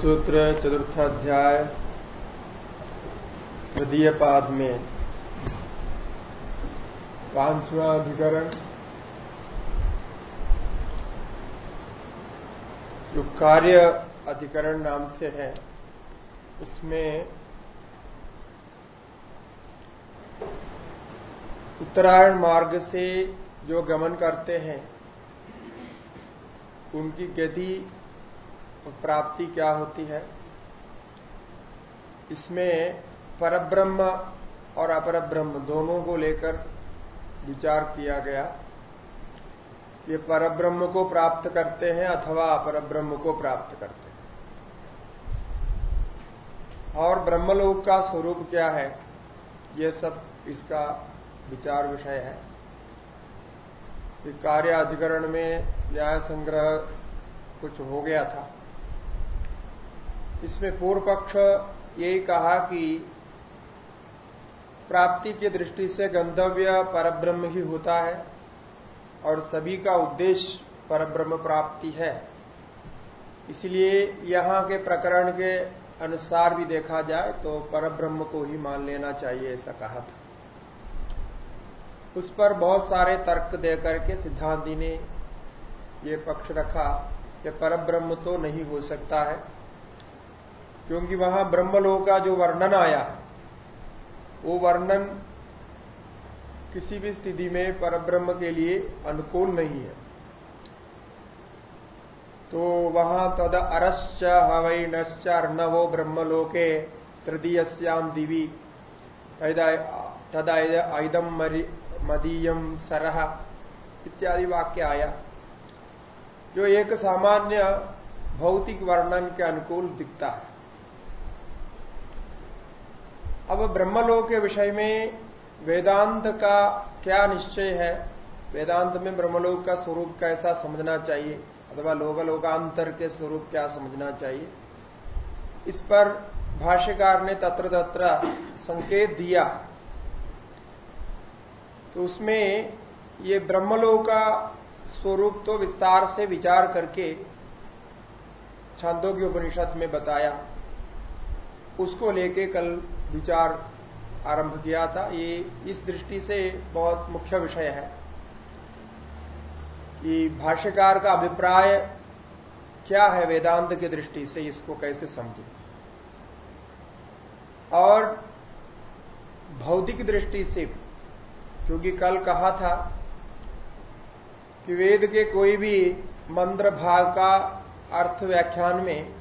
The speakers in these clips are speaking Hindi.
ब्रह्मसूत्र चतुर्थाध्याय, तृतीय पाद में। पांचवा अधिकरण जो कार्य अधिकरण नाम से है, उसमें उत्तरायण मार्ग से जो गमन करते हैं, उनकी गति और प्राप्ति क्या होती है? इसमें परब्रह्म और अपरब्रह्म दोनों को लेकर विचार किया गया। ये परब्रह्म को प्राप्त करते हैं अथवा अपरब्रह्म को प्राप्त करते हैं। और ब्रह्मलोक का स्वरूप क्या है? ये सब इसका विचार विषय है। कार्य अधिकरण में न्याय संग्रह कुछ हो गया था। इसमें पूर्व पक्ष यही कहा कि प्राप्ति की दृष्टि से गंतव्य परब्रह्म ही होता है और सभी का उद्देश्य परब्रह्म प्राप्ति है। इसलिए यहाँ के प्रकरण के अनुसार भी देखा जाए तो परब्रह्म को ही मान लेना चाहिए ऐसा कहा था। उस पर बहुत सारे तर्क देकर के सिद्धांति ने ये पक्ष रखा कि परब्रह्म तो नहीं हो सकता है। क्योंकि वहाँ ब्रह्मलोक का जो वर्णन आया है, वो वर्णन किसी भी स्थिति में परब्रह्म के लिए अनुकूल नहीं है। तो वहाँ तद अरश्च हवई नश्च अर्णवो ब्रह्मलोके तृतीयस्याम दिवी, तदा ऐदम मदीयम सरह इत्यादि वाक्य आया। जो एक सामान्य भौतिक वर्णन के अनुकूल दिखता है। अब ब्रह्मलोक के विषय में वेदांत का क्या निश्चय है? वेदांत में ब्रह्मलोक का स्वरूप कैसा समझना चाहिए? अथवा लोकलोकांतर के स्वरूप क्या समझना चाहिए? इस पर भाष्यकार ने तत्र तत्र संकेत दिया। तो उसमें ये ब्रह्मलोक का स्वरूप तो विस्तार से विचार करके छांदों की उपनिषद में बताया। उसको लेके कल विचार आरंभ किया था, ये इस दृष्टि से बहुत मुख्य विषय है कि भाष्यकार का अभिप्राय क्या है वेदांत की दृष्टि से, इसको कैसे समझे। और भौतिक दृष्टि से, क्योंकि कल कहा था कि वेद के कोई भी मंत्र भाग का अर्थ व्याख्यान में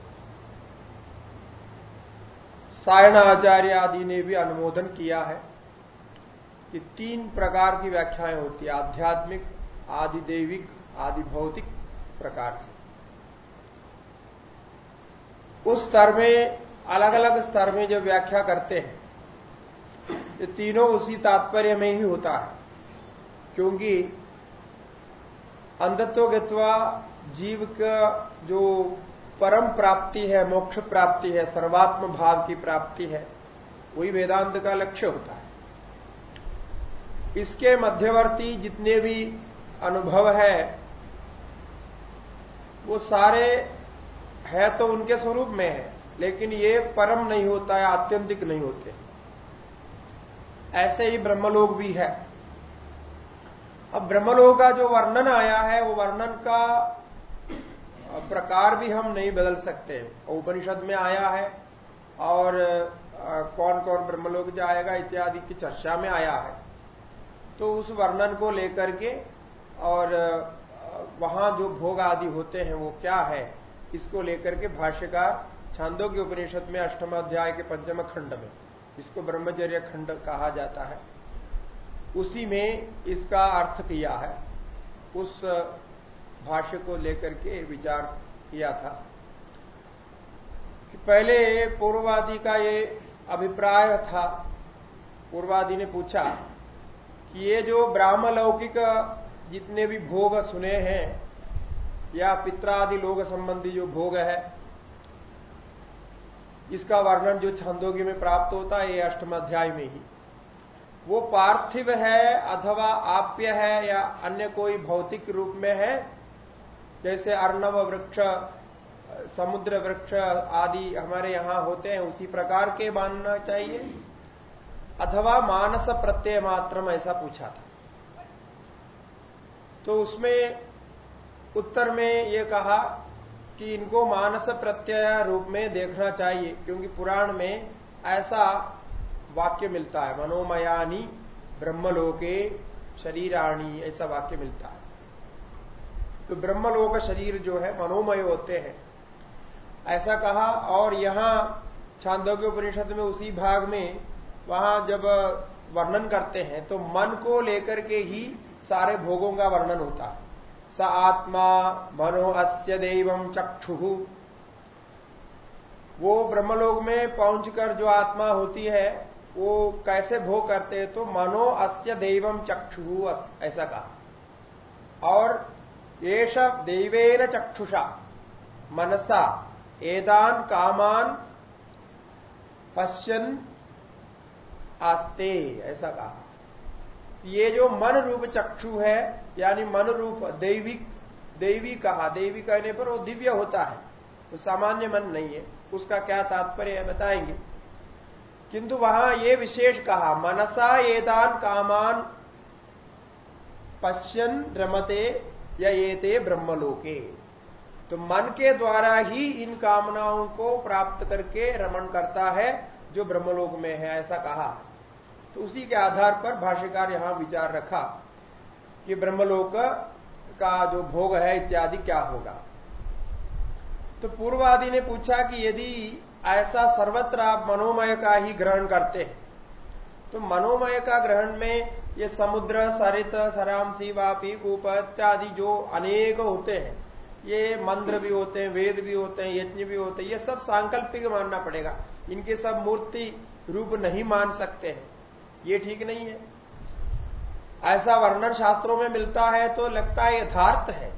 सायण आचार्य आदि ने भी अनुमोदन किया है कि तीन प्रकार की व्याख्याएँ होती है, आध्यात्मिक आदि देविक आदि भौतिक प्रकार से। उस स्तर में अलग अलग स्तर में जो व्याख्या करते हैं, ये तीनों उसी तात्पर्य में ही होता है। क्योंकि अंधत्व गत्वा जीव का जो परम प्राप्ति है, मोक्ष प्राप्ति है, सर्वात्म भाव की प्राप्ति है, वही वेदांत का लक्ष्य होता है। इसके मध्यवर्ती जितने भी अनुभव है, वो सारे है तो उनके स्वरूप में है, लेकिन ये परम नहीं होता है, आत्यंतिक नहीं होते। ऐसे ही ब्रह्मलोक भी है। अब ब्रह्मलोक का जो वर्णन आया है, वो वर्णन का प्रकार भी हम नहीं बदल सकते। उपनिषद में आया है और कौन कौन ब्रह्मलोक जाएगा इत्यादि की चर्चा में आया है। तो उस वर्णन को लेकर के और वहाँ जो भोग आदि होते हैं वो क्या है, इसको लेकर के भाष्यकार छांदो के उपनिषद में अष्टम अध्याय के पंचम खंड में, इसको ब्रह्मचर्य खंड कहा जाता है। उसी में इसका अर्थ किया है। उस भाष्य को लेकर के विचार किया था। कि पहले पूर्ववादी का ये अभिप्राय था। पूर्वादि ने पूछा कि ये जो ब्राह्मलौकिक जितने भी भोग सुने हैं, या पित्रादि लोग संबंधी जो भोग है, इसका वर्णन जो छंदोगी में प्राप्त होता है, ये अष्टम अध्याय में ही। वो पार्थिव है अथवा आप्य है या अन्य कोई भौतिक रूप में है जैसे अर्णव वृक्ष, समुद्र वृक्ष आदि हमारे यहाँ होते हैं, उसी प्रकार के मानना चाहिए। अथवा मानस प्रत्यय मात्रम ऐसा पूछा था। तो उसमें उत्तर में ये कहा कि इनको मानस प्रत्यय रूप में देखना चाहिए, क्योंकि पुराण में ऐसा वाक्य मिलता है, मनोमयानी ब्रह्मलोके शरीराणी, ऐसा वाक्य मिलता है। तो ब्रह्मलोक शरीर जो है, मनोमय होते हैं। ऐसा कहा, और यहाँ छांदोग्य उपनिषद में उसी भाग में वहाँ जब वर्णन करते हैं तो मन को लेकर के ही सारे भोगों का वर्णन होता है। स आत्मा मनो अस्य देवम चक्षु। वो ब्रह्मलोक में पहुंचकर जो आत्मा होती है, वो कैसे भोग करते हैं तो मनो अस्य देवम चक्षु ऐसा कहा। और येष देवेन चक्षुषा। मनसा, एदान कामान, पश्यन आस्ते, ऐसा कहा। ये जो मन रूप चक्षु है, यानी मन रूप दैविक देवी कहा, देवी कहने पर वो दिव्य होता है। वो सामान्य मन नहीं है, उसका क्या तात्पर्य है बताएँगे। किंतु वहाँ ये विशेष कहा, मनसा, एदान कामान, पश्यन रमते या ये ते ब्रह्मलोके। तो मन के द्वारा ही इन कामनाओं को प्राप्त करके रमण करता है, जो ब्रह्मलोक में है, ऐसा कहा। तो उसी के आधार पर भाष्यकार यहाँ विचार रखा कि ब्रह्मलोक का जो भोग है, इत्यादि क्या होगा। तो पूर्वादि ने पूछा कि यदि ऐसा सर्वत्र आप मनोमय का ही ग्रहण करते हैं तो मनोमय का ग्रहण में ये समुद्र, सरित सरामसी वापी, कूप इत्यादि जो अनेक होते हैं, ये मंत्र भी होते हैं, वेद भी होते हैं, यज्ञ भी होते हैं, ये सब सांकल्पिक मानना पड़ेगा। इनके सब मूर्ति रूप नहीं मान सकते हैं। ये ठीक नहीं है। ऐसा वर्णन शास्त्रों में मिलता है तो लगता है यथार्थ है।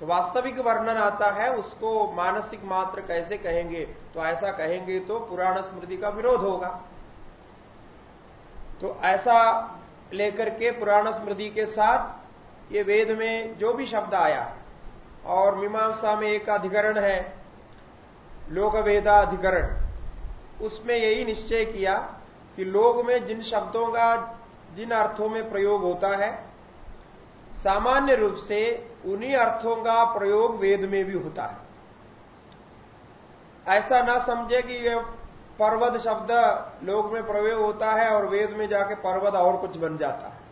तो वास्तविक वर्णन आता है, उसको मानसिक मात्र कैसे कहेंगे तो ऐसा कहेंगे तो पुराण स्मृति का विरोध होगा। तो ऐसा लेकर के पुराण स्मृति के साथ ये वेद में जो भी शब्द आया, और मीमांसा में एक अधिकरण है लोक वेदाधिकरण उसमें यही निश्चय किया कि लोग में जिन शब्दों का, जिन अर्थों में प्रयोग होता है, सामान्य रूप से उन्हीं अर्थों का प्रयोग वेद में भी होता है। ऐसा ना समझे कि यह पर्वत शब्द लोग में प्रयोग होता है और वेद में जाके पर्वत और कुछ बन जाता है।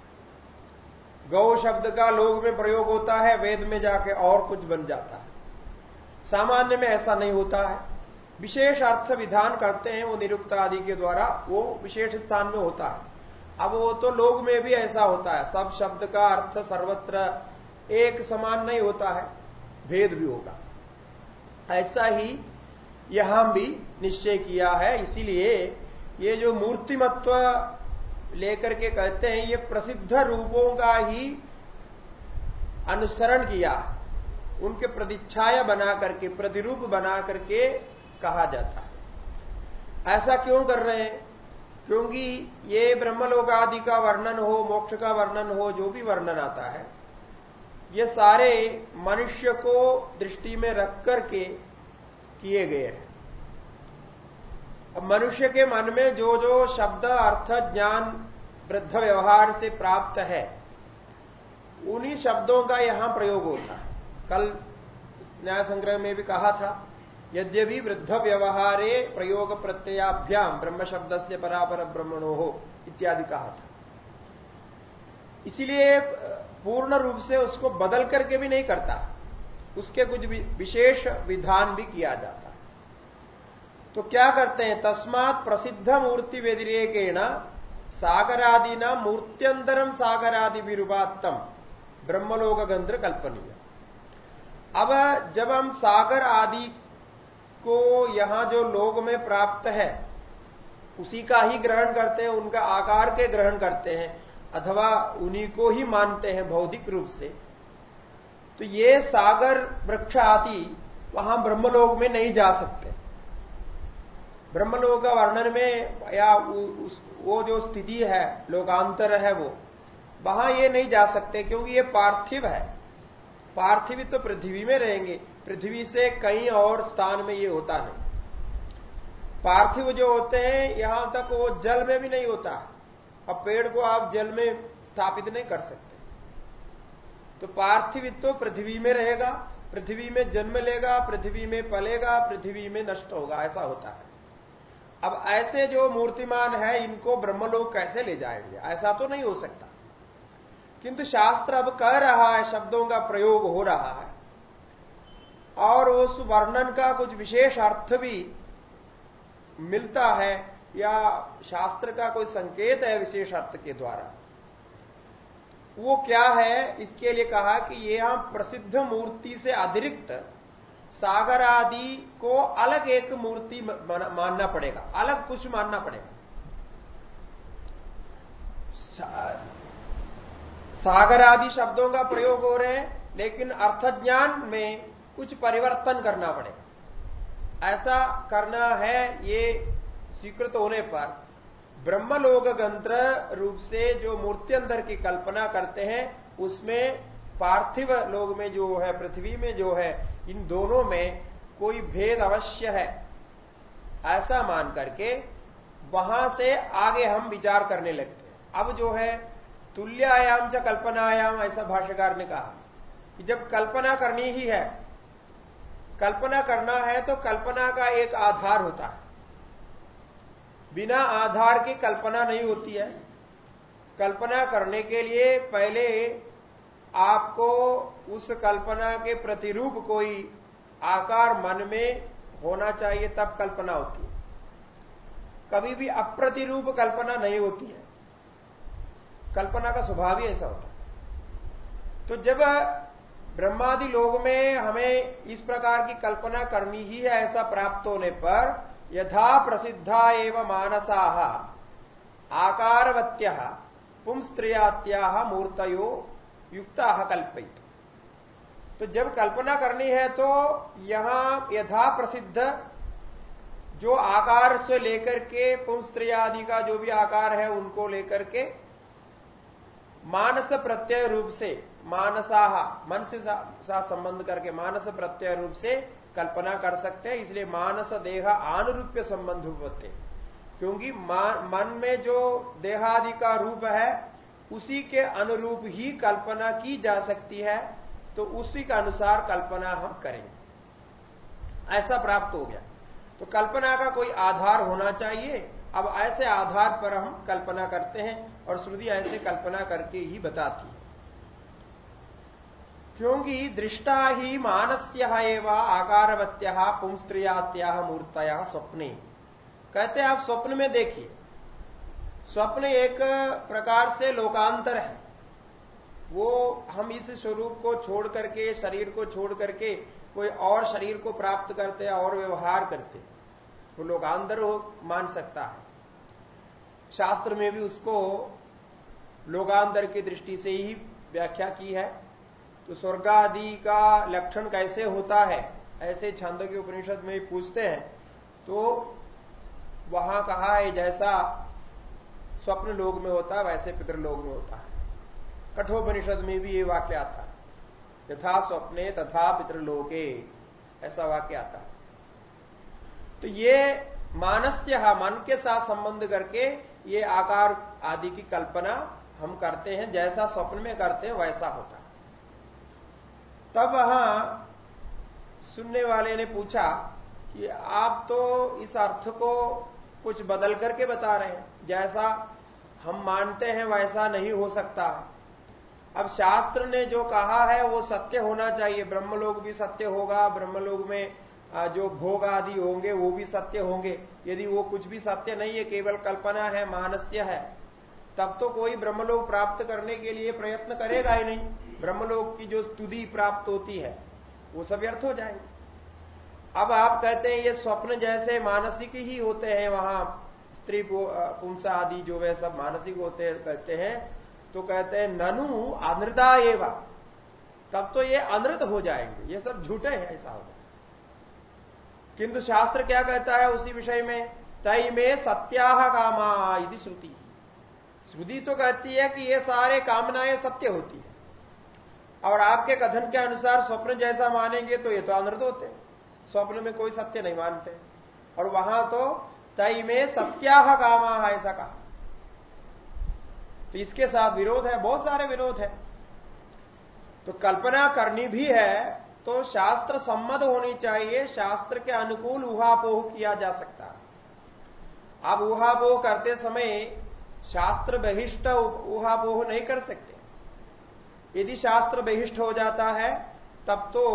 गौ शब्द का लोग में प्रयोग होता है, वेद में जाके और कुछ बन जाता है। सामान्य में ऐसा नहीं होता है। विशेष अर्थ विधान करते हैं वो निरुक्त आदि के द्वारा, वो विशेष स्थान में होता है। अब वो तो लोग में भी ऐसा होता है। सब शब्द का अर्थ सर्वत्र एक समान नहीं होता है। भेद भी होगा। ऐसा ही यहाँ भी निश्चय किया है, इसीलिए ये जो मूर्तिमत्व लेकर के कहते हैं, ये प्रसिद्ध रूपों का ही अनुसरण किया, उनके प्रतिच्छाया बना करके, प्रतिरूप बना करके कहा जाता है। ऐसा क्यों कर रहे हैं? क्योंकि ये ब्रह्मलोक आदि का वर्णन हो, मोक्ष का वर्णन हो, जो भी वर्णन आता है, ये सारे मनुष्य को दृष्टि में रख करके किए गए हैं। अब मनुष्य के मन में जो जो शब्द, अर्थ, ज्ञान, वृद्ध व्यवहार से प्राप्त है, उन्हीं शब्दों का यहाँ प्रयोग होता है। कल न्याय संग्रह में भी कहा था, यद्यपि वृद्ध व्यवहारे प्रयोग प्रत्ययाभ्याम, ब्रह्म शब्द से परापर ब्रह्मणो हो इत्यादि कहा था। इसलिए पूर्ण रूप से उसको बदल करके भी नहीं करता। उसके कुछ विशेष विधान भी किया जाता है। तो क्या करते हैं? तस्मात प्रसिद्ध मूर्ति व्यतिरेकेण सागरादि न मूर्त्यंतरम सागरादि विरूपात्तम। ब्रह्मलोक गंध्र कल्पनीय। अब जब हम सागर आदि को यहाँ जो लोग में प्राप्त है, उसी का ही ग्रहण करते हैं, उनका आकार के ग्रहण करते हैं, अथवा उन्हीं को ही मानते हैं भौतिक रूप से। तो ये सागर वृक्ष आदि वहाँ ब्रह्मलोक में नहीं जा सकते। ब्रह्मलोक का वर्णन में या उस, वो जो स्थिति है लोकांतर है वो वहाँ ये नहीं जा सकते क्योंकि ये पार्थिव है। पार्थिव तो पृथ्वी में रहेंगे पृथ्वी से कहीं और स्थान में ये होता नहीं। पार्थिव जो होते हैं यहाँ तक वो जल में भी नहीं होता। अब पेड़ को आप जल में स्थापित नहीं कर सकते। तो पार्थिव तो पृथ्वी में रहेगा, पृथ्वी में जन्म लेगा, पृथ्वी में पलेगा, पृथ्वी में नष्ट होगा, ऐसा होता है। अब ऐसे जो मूर्तिमान है, इनको ब्रह्मलोक कैसे ले जाएँगे? ऐसा तो नहीं हो सकता। किंतु शास्त्र अब कह रहा है, शब्दों का प्रयोग हो रहा है। और उस वर्णन का कुछ विशेष अर्थ भी मिलता है, या शास्त्र का कोई संकेत है विशेष अर्थ के द्वारा? वो क्या है? इसके लिए कहा कि ये यहाँ प्रसिद्ध मूर्ति से अतिरिक्त सागर आदि को अलग एक मूर्ति मानना पड़ेगा। अलग कुछ मानना पड़ेगा। सागर आदि शब्दों का प्रयोग हो रहे हैं, लेकिन अर्थ ज्ञान में कुछ परिवर्तन करना पड़ेगा। ऐसा करना है, ये स्वीकृत होने पर ब्रह्मलोक गंत्र रूप से जो मूर्ति अंदर की कल्पना करते हैं, उसमें पार्थिव लोग में जो है, पृथ्वी में जो है, इन दोनों में कोई भेद अवश्य है। ऐसा मान करके वहाँ से आगे हम विचार करने लगते हैं। अब जो है, तुल्यायाम च कल्पनायाम, ऐसा भाष्यकार ने कहा कि जब कल्पना करनी ही है, कल्पना करना है तो कल्पना का एक आधार होता है। बिना आधार की कल्पना नहीं होती है। कल्पना करने के लिए पहले आपको उस कल्पना के प्रतिरूप कोई आकार मन में होना चाहिए, तब कल्पना होती है। कभी भी अप्रतिरूप कल्पना नहीं होती है। कल्पना का स्वभाव ही ऐसा होता है। तो जब ब्रह्मादि लोग में हमें इस प्रकार की कल्पना करनी ही है, ऐसा प्राप्त होने पर यथा प्रसिद्धा एवं मानसा। आकारवत्य, पुंस्त्रियात्या मूर्तयो युक्ता कल्पित तो जब कल्पना करनी है तो यहाँ यथा प्रसिद्ध जो आकार से लेकर के पुंस्त्रियादि का जो भी आकार है उनको लेकर के मानस प्रत्यय रूप से, मानसा, मन से साथ संबंध करके मानस प्रत्यय रूप से कल्पना कर सकते हैं, इसलिए मानस देह अनुरूप्य संबंध होते क्योंकि मन में जो देहादि का रूप है, उसी के अनुरूप ही कल्पना की जा सकती है तो उसी के अनुसार कल्पना हम करेंगे। ऐसा प्राप्त हो गया। तो कल्पना का कोई आधार होना चाहिए। अब ऐसे आधार पर हम कल्पना करते हैं, और श्रुति ऐसे कल्पना करके ही बताती है। क्योंकि दृष्टा ही मानस्य एवं आकारवत्या पुंस्त्रियात्या मूर्तया स्वप्ने। कहते आप स्वप्न में देखिए। स्वप्न एक प्रकार से लोकांतर है। वो हम इस स्वरूप को छोड़ करके, शरीर को छोड़ करके, कोई और शरीर को प्राप्त करते हैं, और व्यवहार करते वो लोकांतर हो, मान सकता है। शास्त्र में भी उसको लोकांतर की दृष्टि से ही व्याख्या की है। तो स्वर्ग आदि का लक्षण कैसे होता है? ऐसे छंद के उपनिषद में पूछते हैं। तो वहाँ कहा है, जैसा स्वप्न लोग में होता है वैसे पितृलोक में होता है। कठोपनिषद में भी ये वाक्य आता है। यथा स्वप्ने तथा पितृलोके ऐसा वाक्य आता है। तो ये मानस्य मन के साथ संबंध करके ये आकार आदि की कल्पना हम करते हैं। जैसा स्वप्न में करते हैं, वैसा होता है। तब वहाँ सुनने वाले ने पूछा कि आप तो इस अर्थ को कुछ बदल करके बता रहे हैं। जैसा हम मानते हैं वैसा नहीं हो सकता। अब शास्त्र ने जो कहा है वो सत्य होना चाहिए। ब्रह्मलोक भी सत्य होगा, ब्रह्मलोक में जो भोग आदि होंगे वो भी सत्य होंगे। यदि वो कुछ भी सत्य नहीं है, केवल कल्पना है, मानस्य है, तब तो कोई ब्रह्मलोक प्राप्त करने के लिए प्रयत्न करेगा ही नहीं। ब्रह्मलोक की जो स्तुति प्राप्त होती है, वो सब व्यर्थ हो जाएँगे। अब आप कहते हैं, ये स्वप्न जैसे मानसिक ही होते हैं, वहाँ स्त्री पुंसा आदि जो वे सब मानसिक होते हैं, कहते हैं तो कहते हैं, ननु अनृता एवं। तब तो ये अनृत हो जाएँगे। ये सब झूठे हैं, ऐसा होगा किंतु शास्त्र क्या कहता है उसी विषय में? तय में सत्याह कामा यदि श्रुति। श्रुति तो कहती है कि ये सारे कामनाएँ सत्य होती है। और आपके कथन के अनुसार स्वप्न जैसा मानेंगे तो ये तो अनृत होते स्वप्न में कोई सत्य नहीं मानते। और वहाँ तो तय में सत्याह कामा ऐसा कहा। तो इसके साथ विरोध है, बहुत सारे विरोध है। तो कल्पना करनी भी है तो शास्त्र सम्मत होनी चाहिए, शास्त्र के अनुकूल उहापोह किया जा सकता है। आप उहापोह करते समय शास्त्र बहिष्ट उहापोह नहीं कर सकते। यदि शास्त्र बहिष्ट हो जाता है, तब तो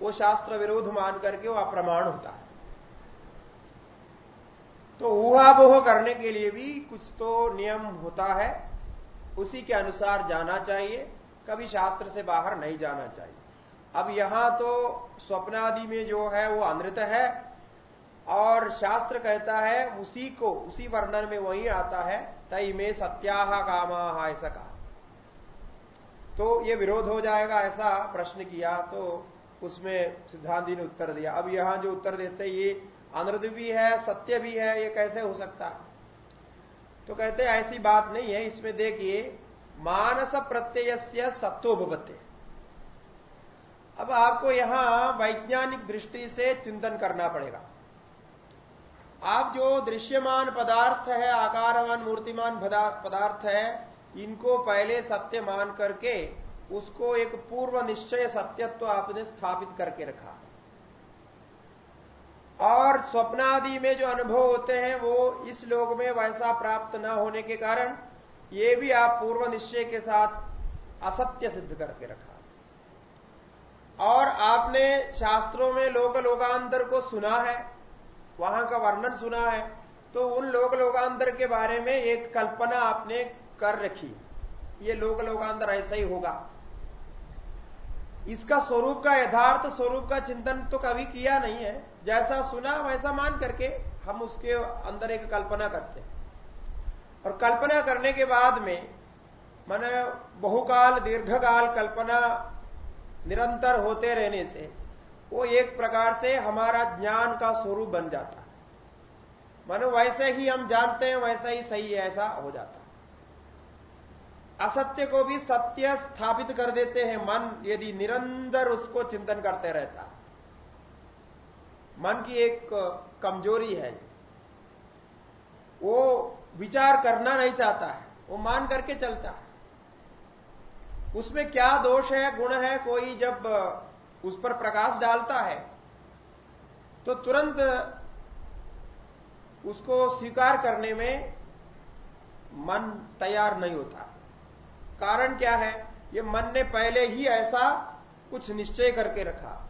वो शास्त्र विरोध मान करके वो अप्रमाण होता है। तो ऊहापोह करने के लिए भी कुछ तो नियम होता है, उसी के अनुसार जाना चाहिए, कभी शास्त्र से बाहर नहीं जाना चाहिए। अब यहाँ तो स्वप्नादि में जो है वो अमृत है, और शास्त्र कहता है उसी को, उसी वर्णन में वही आता है तई में सत्याह कामा ऐसा कहा। तो ये विरोध हो जाएगा ऐसा प्रश्न किया तो उसमें सिद्धांति ने उत्तर दिया। अब यहाँ जो उत्तर देते ये अनृत भी है, सत्य भी है, ये कैसे हो सकता है? तो कहते ऐसी बात नहीं है, इसमें देखिए, मानस प्रत्यय से सत्वोपत्ति अब आपको यहाँ वैज्ञानिक दृष्टि से चिंतन करना पड़ेगा। आप जो दृश्यमान पदार्थ है, आकारवान, मूर्तिमान पदार्थ है इनको पहले सत्य मान करके उसको एक पूर्व निश्चय सत्यत्व आपने स्थापित करके रखा। और स्वप्नादि में जो अनुभव होते हैं, वो इस लोक में वैसा प्राप्त न होने के कारण ये भी आप पूर्व निश्चय के साथ असत्य सिद्ध करके रखा। और आपने शास्त्रों में लोक लोकांतर को सुना है, वहाँ का वर्णन सुना है तो उन लोक लोकांतर के बारे में एक कल्पना आपने कर रखी। ये लोक लोकांतर ऐसा ही होगा। इसका स्वरूप का, यथार्थ स्वरूप का चिंतन तो कभी किया नहीं है। जैसा सुना, वैसा मान करके हम उसके अंदर एक कल्पना करते हैं। और कल्पना करने के बाद में, मैंने बहुकाल, दीर्घकाल कल्पना निरंतर होते रहने से, वो एक प्रकार से हमारा ज्ञान का स्वरूप बन जाता है। मानो वैसे ही हम जानते हैं, वैसा ही सही है, ऐसा हो जाता है। असत्य को भी सत्य स्थापित कर देते हैं मन, यदि निरंतर उसको चिंतन करते रहता। मन की एक कमज़ोरी है। वो विचार करना नहीं चाहता है, वो मान करके चलता है। उसमें क्या दोष है, गुण है, कोई जब उस पर प्रकाश डालता है तो तुरंत उसको स्वीकार करने में मन तैयार नहीं होता। कारण क्या है? ये मन ने पहले ही ऐसा कुछ निश्चय करके रखा।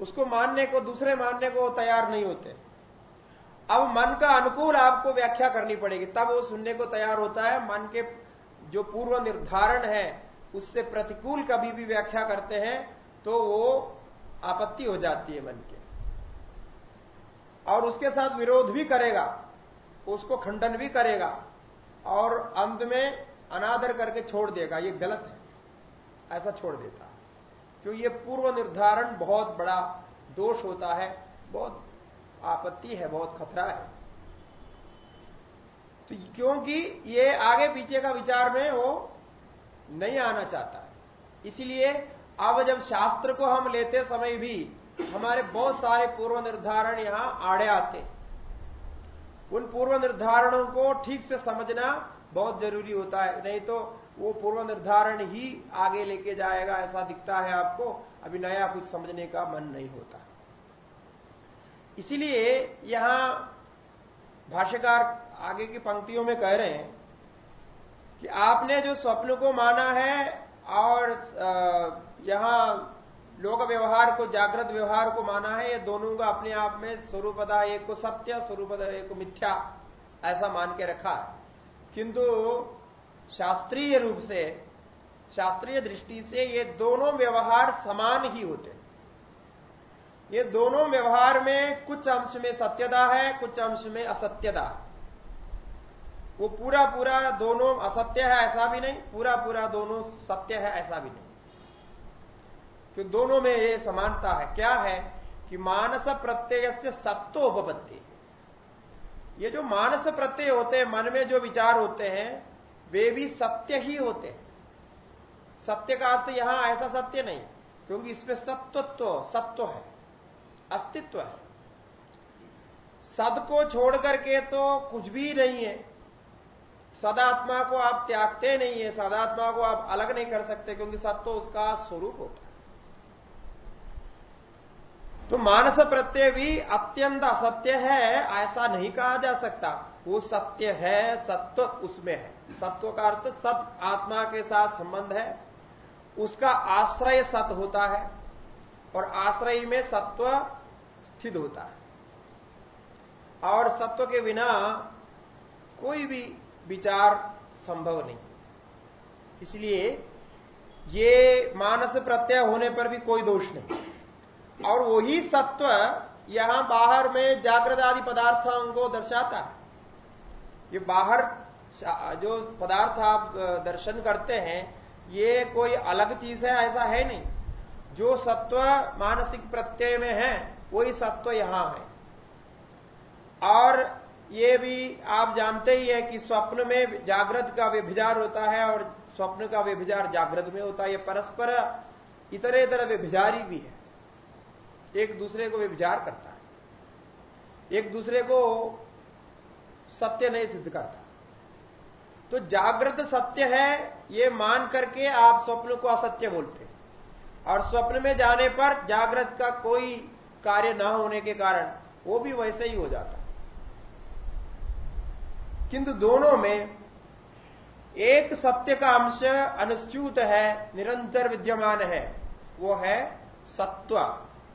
उसको मानने को, दूसरे मानने को तैयार नहीं होते। अब मन का अनुकूल आपको व्याख्या करनी पड़ेगी। तब वो सुनने को तैयार होता है। मन के जो पूर्व निर्धारण है, उससे प्रतिकूल कभी भी व्याख्या करते हैं तो वो आपत्ति हो जाती है मन के। और उसके साथ विरोध भी करेगा। उसको खंडन भी करेगा। और अंत में अनादर करके छोड़ देगा, ये गलत है। ऐसा छोड़ देता। क्यों? ये पूर्व निर्धारण बहुत बड़ा दोष होता है, बहुत आपत्ति है, बहुत खतरा है। तो क्योंकि ये आगे पीछे का विचार में वो नहीं आना चाहता इसलिए अब जब शास्त्र को हम लेते समय भी हमारे बहुत सारे पूर्व निर्धारण यहाँ आड़े आते। उन पूर्व निर्धारणों को ठीक से समझना बहुत ज़रूरी होता है। नहीं तो वो पूर्व निर्धारण ही आगे लेके जाएगा, ऐसा दिखता है आपको। अभी नया कुछ समझने का मन नहीं होता। इसीलिए यहाँ भाष्यकार आगे की पंक्तियों में कह रहे हैं कि आपने जो स्वप्न को माना है और यहाँ लोक व्यवहार को, जागृत व्यवहार को माना है, ये दोनों का अपने आप में स्वरूपदा एक को सत्य, स्वरूपदा एक को मिथ्या, ऐसा मान के रखा है। किंतु शास्त्रीय रूप से, शास्त्रीय दृष्टि से ये दोनों व्यवहार समान ही होते हैं। ये दोनों व्यवहार में कुछ अंश में सत्यता है, कुछ अंश में असत्यता। वो पूरा पूरा दोनों असत्य है, ऐसा भी नहीं पूरा पूरा दोनों सत्य है, ऐसा भी नहीं। तो दोनों में ये समानता है। क्या है कि मानस प्रत्यय से सप्तोपत्ति ये जो मानस प्रत्यय होते हैं, मन में जो विचार होते हैं, वे भी सत्य ही होते हैं। सत्य का अर्थ यहाँ ऐसा सत्य नहीं, क्योंकि इसमें सत्वत्व, सत्व है, अस्तित्व है। सद को छोड़ करके तो कुछ भी नहीं है। सदात्मा को आप त्यागते नहीं है, सदात्मा को आप अलग नहीं कर सकते, क्योंकि सत्य उसका स्वरूप होता है। तो मानस प्रत्यय भी अत्यंत असत्य है, ऐसा नहीं कहा जा सकता। वो सत्य है, सत्व उसमें है। सत्व का अर्थ सत आत्मा के साथ संबंध है। उसका आश्रय सत होता है और आश्रय में सत्व स्थित होता है। और सत्व के बिना कोई भी विचार संभव नहीं। इसलिए ये मानस प्रत्यय होने पर भी कोई दोष नहीं। और वही सत्व यहाँ बाहर में जागृत आदि पदार्थों को दर्शाता है। ये बाहर जो पदार्थ आप दर्शन करते हैं, ये कोई अलग चीज़ है, ऐसा है नहीं। जो सत्व मानसिक प्रत्यय में है, वही सत्व यहाँ है। और ये भी आप जानते ही है कि स्वप्न में जागृत का व्यभिचार होता है और स्वप्न का व्यभिचार जागृत में होता है। ये परस्पर इतरे इतर व्यभिचारी भी है। एक दूसरे को विचार करता है। एक दूसरे को सत्य नहीं सिद्ध करता। तो जागृत सत्य है, ये मान करके आप स्वप्न को असत्य बोलते और स्वप्न में जाने पर जागृत का कोई कार्य न होने के कारण वो भी वैसे ही हो जाता किंतु दोनों में एक सत्य का अंश अनुच्यूत है, निरंतर विद्यमान है, वो है सत्व।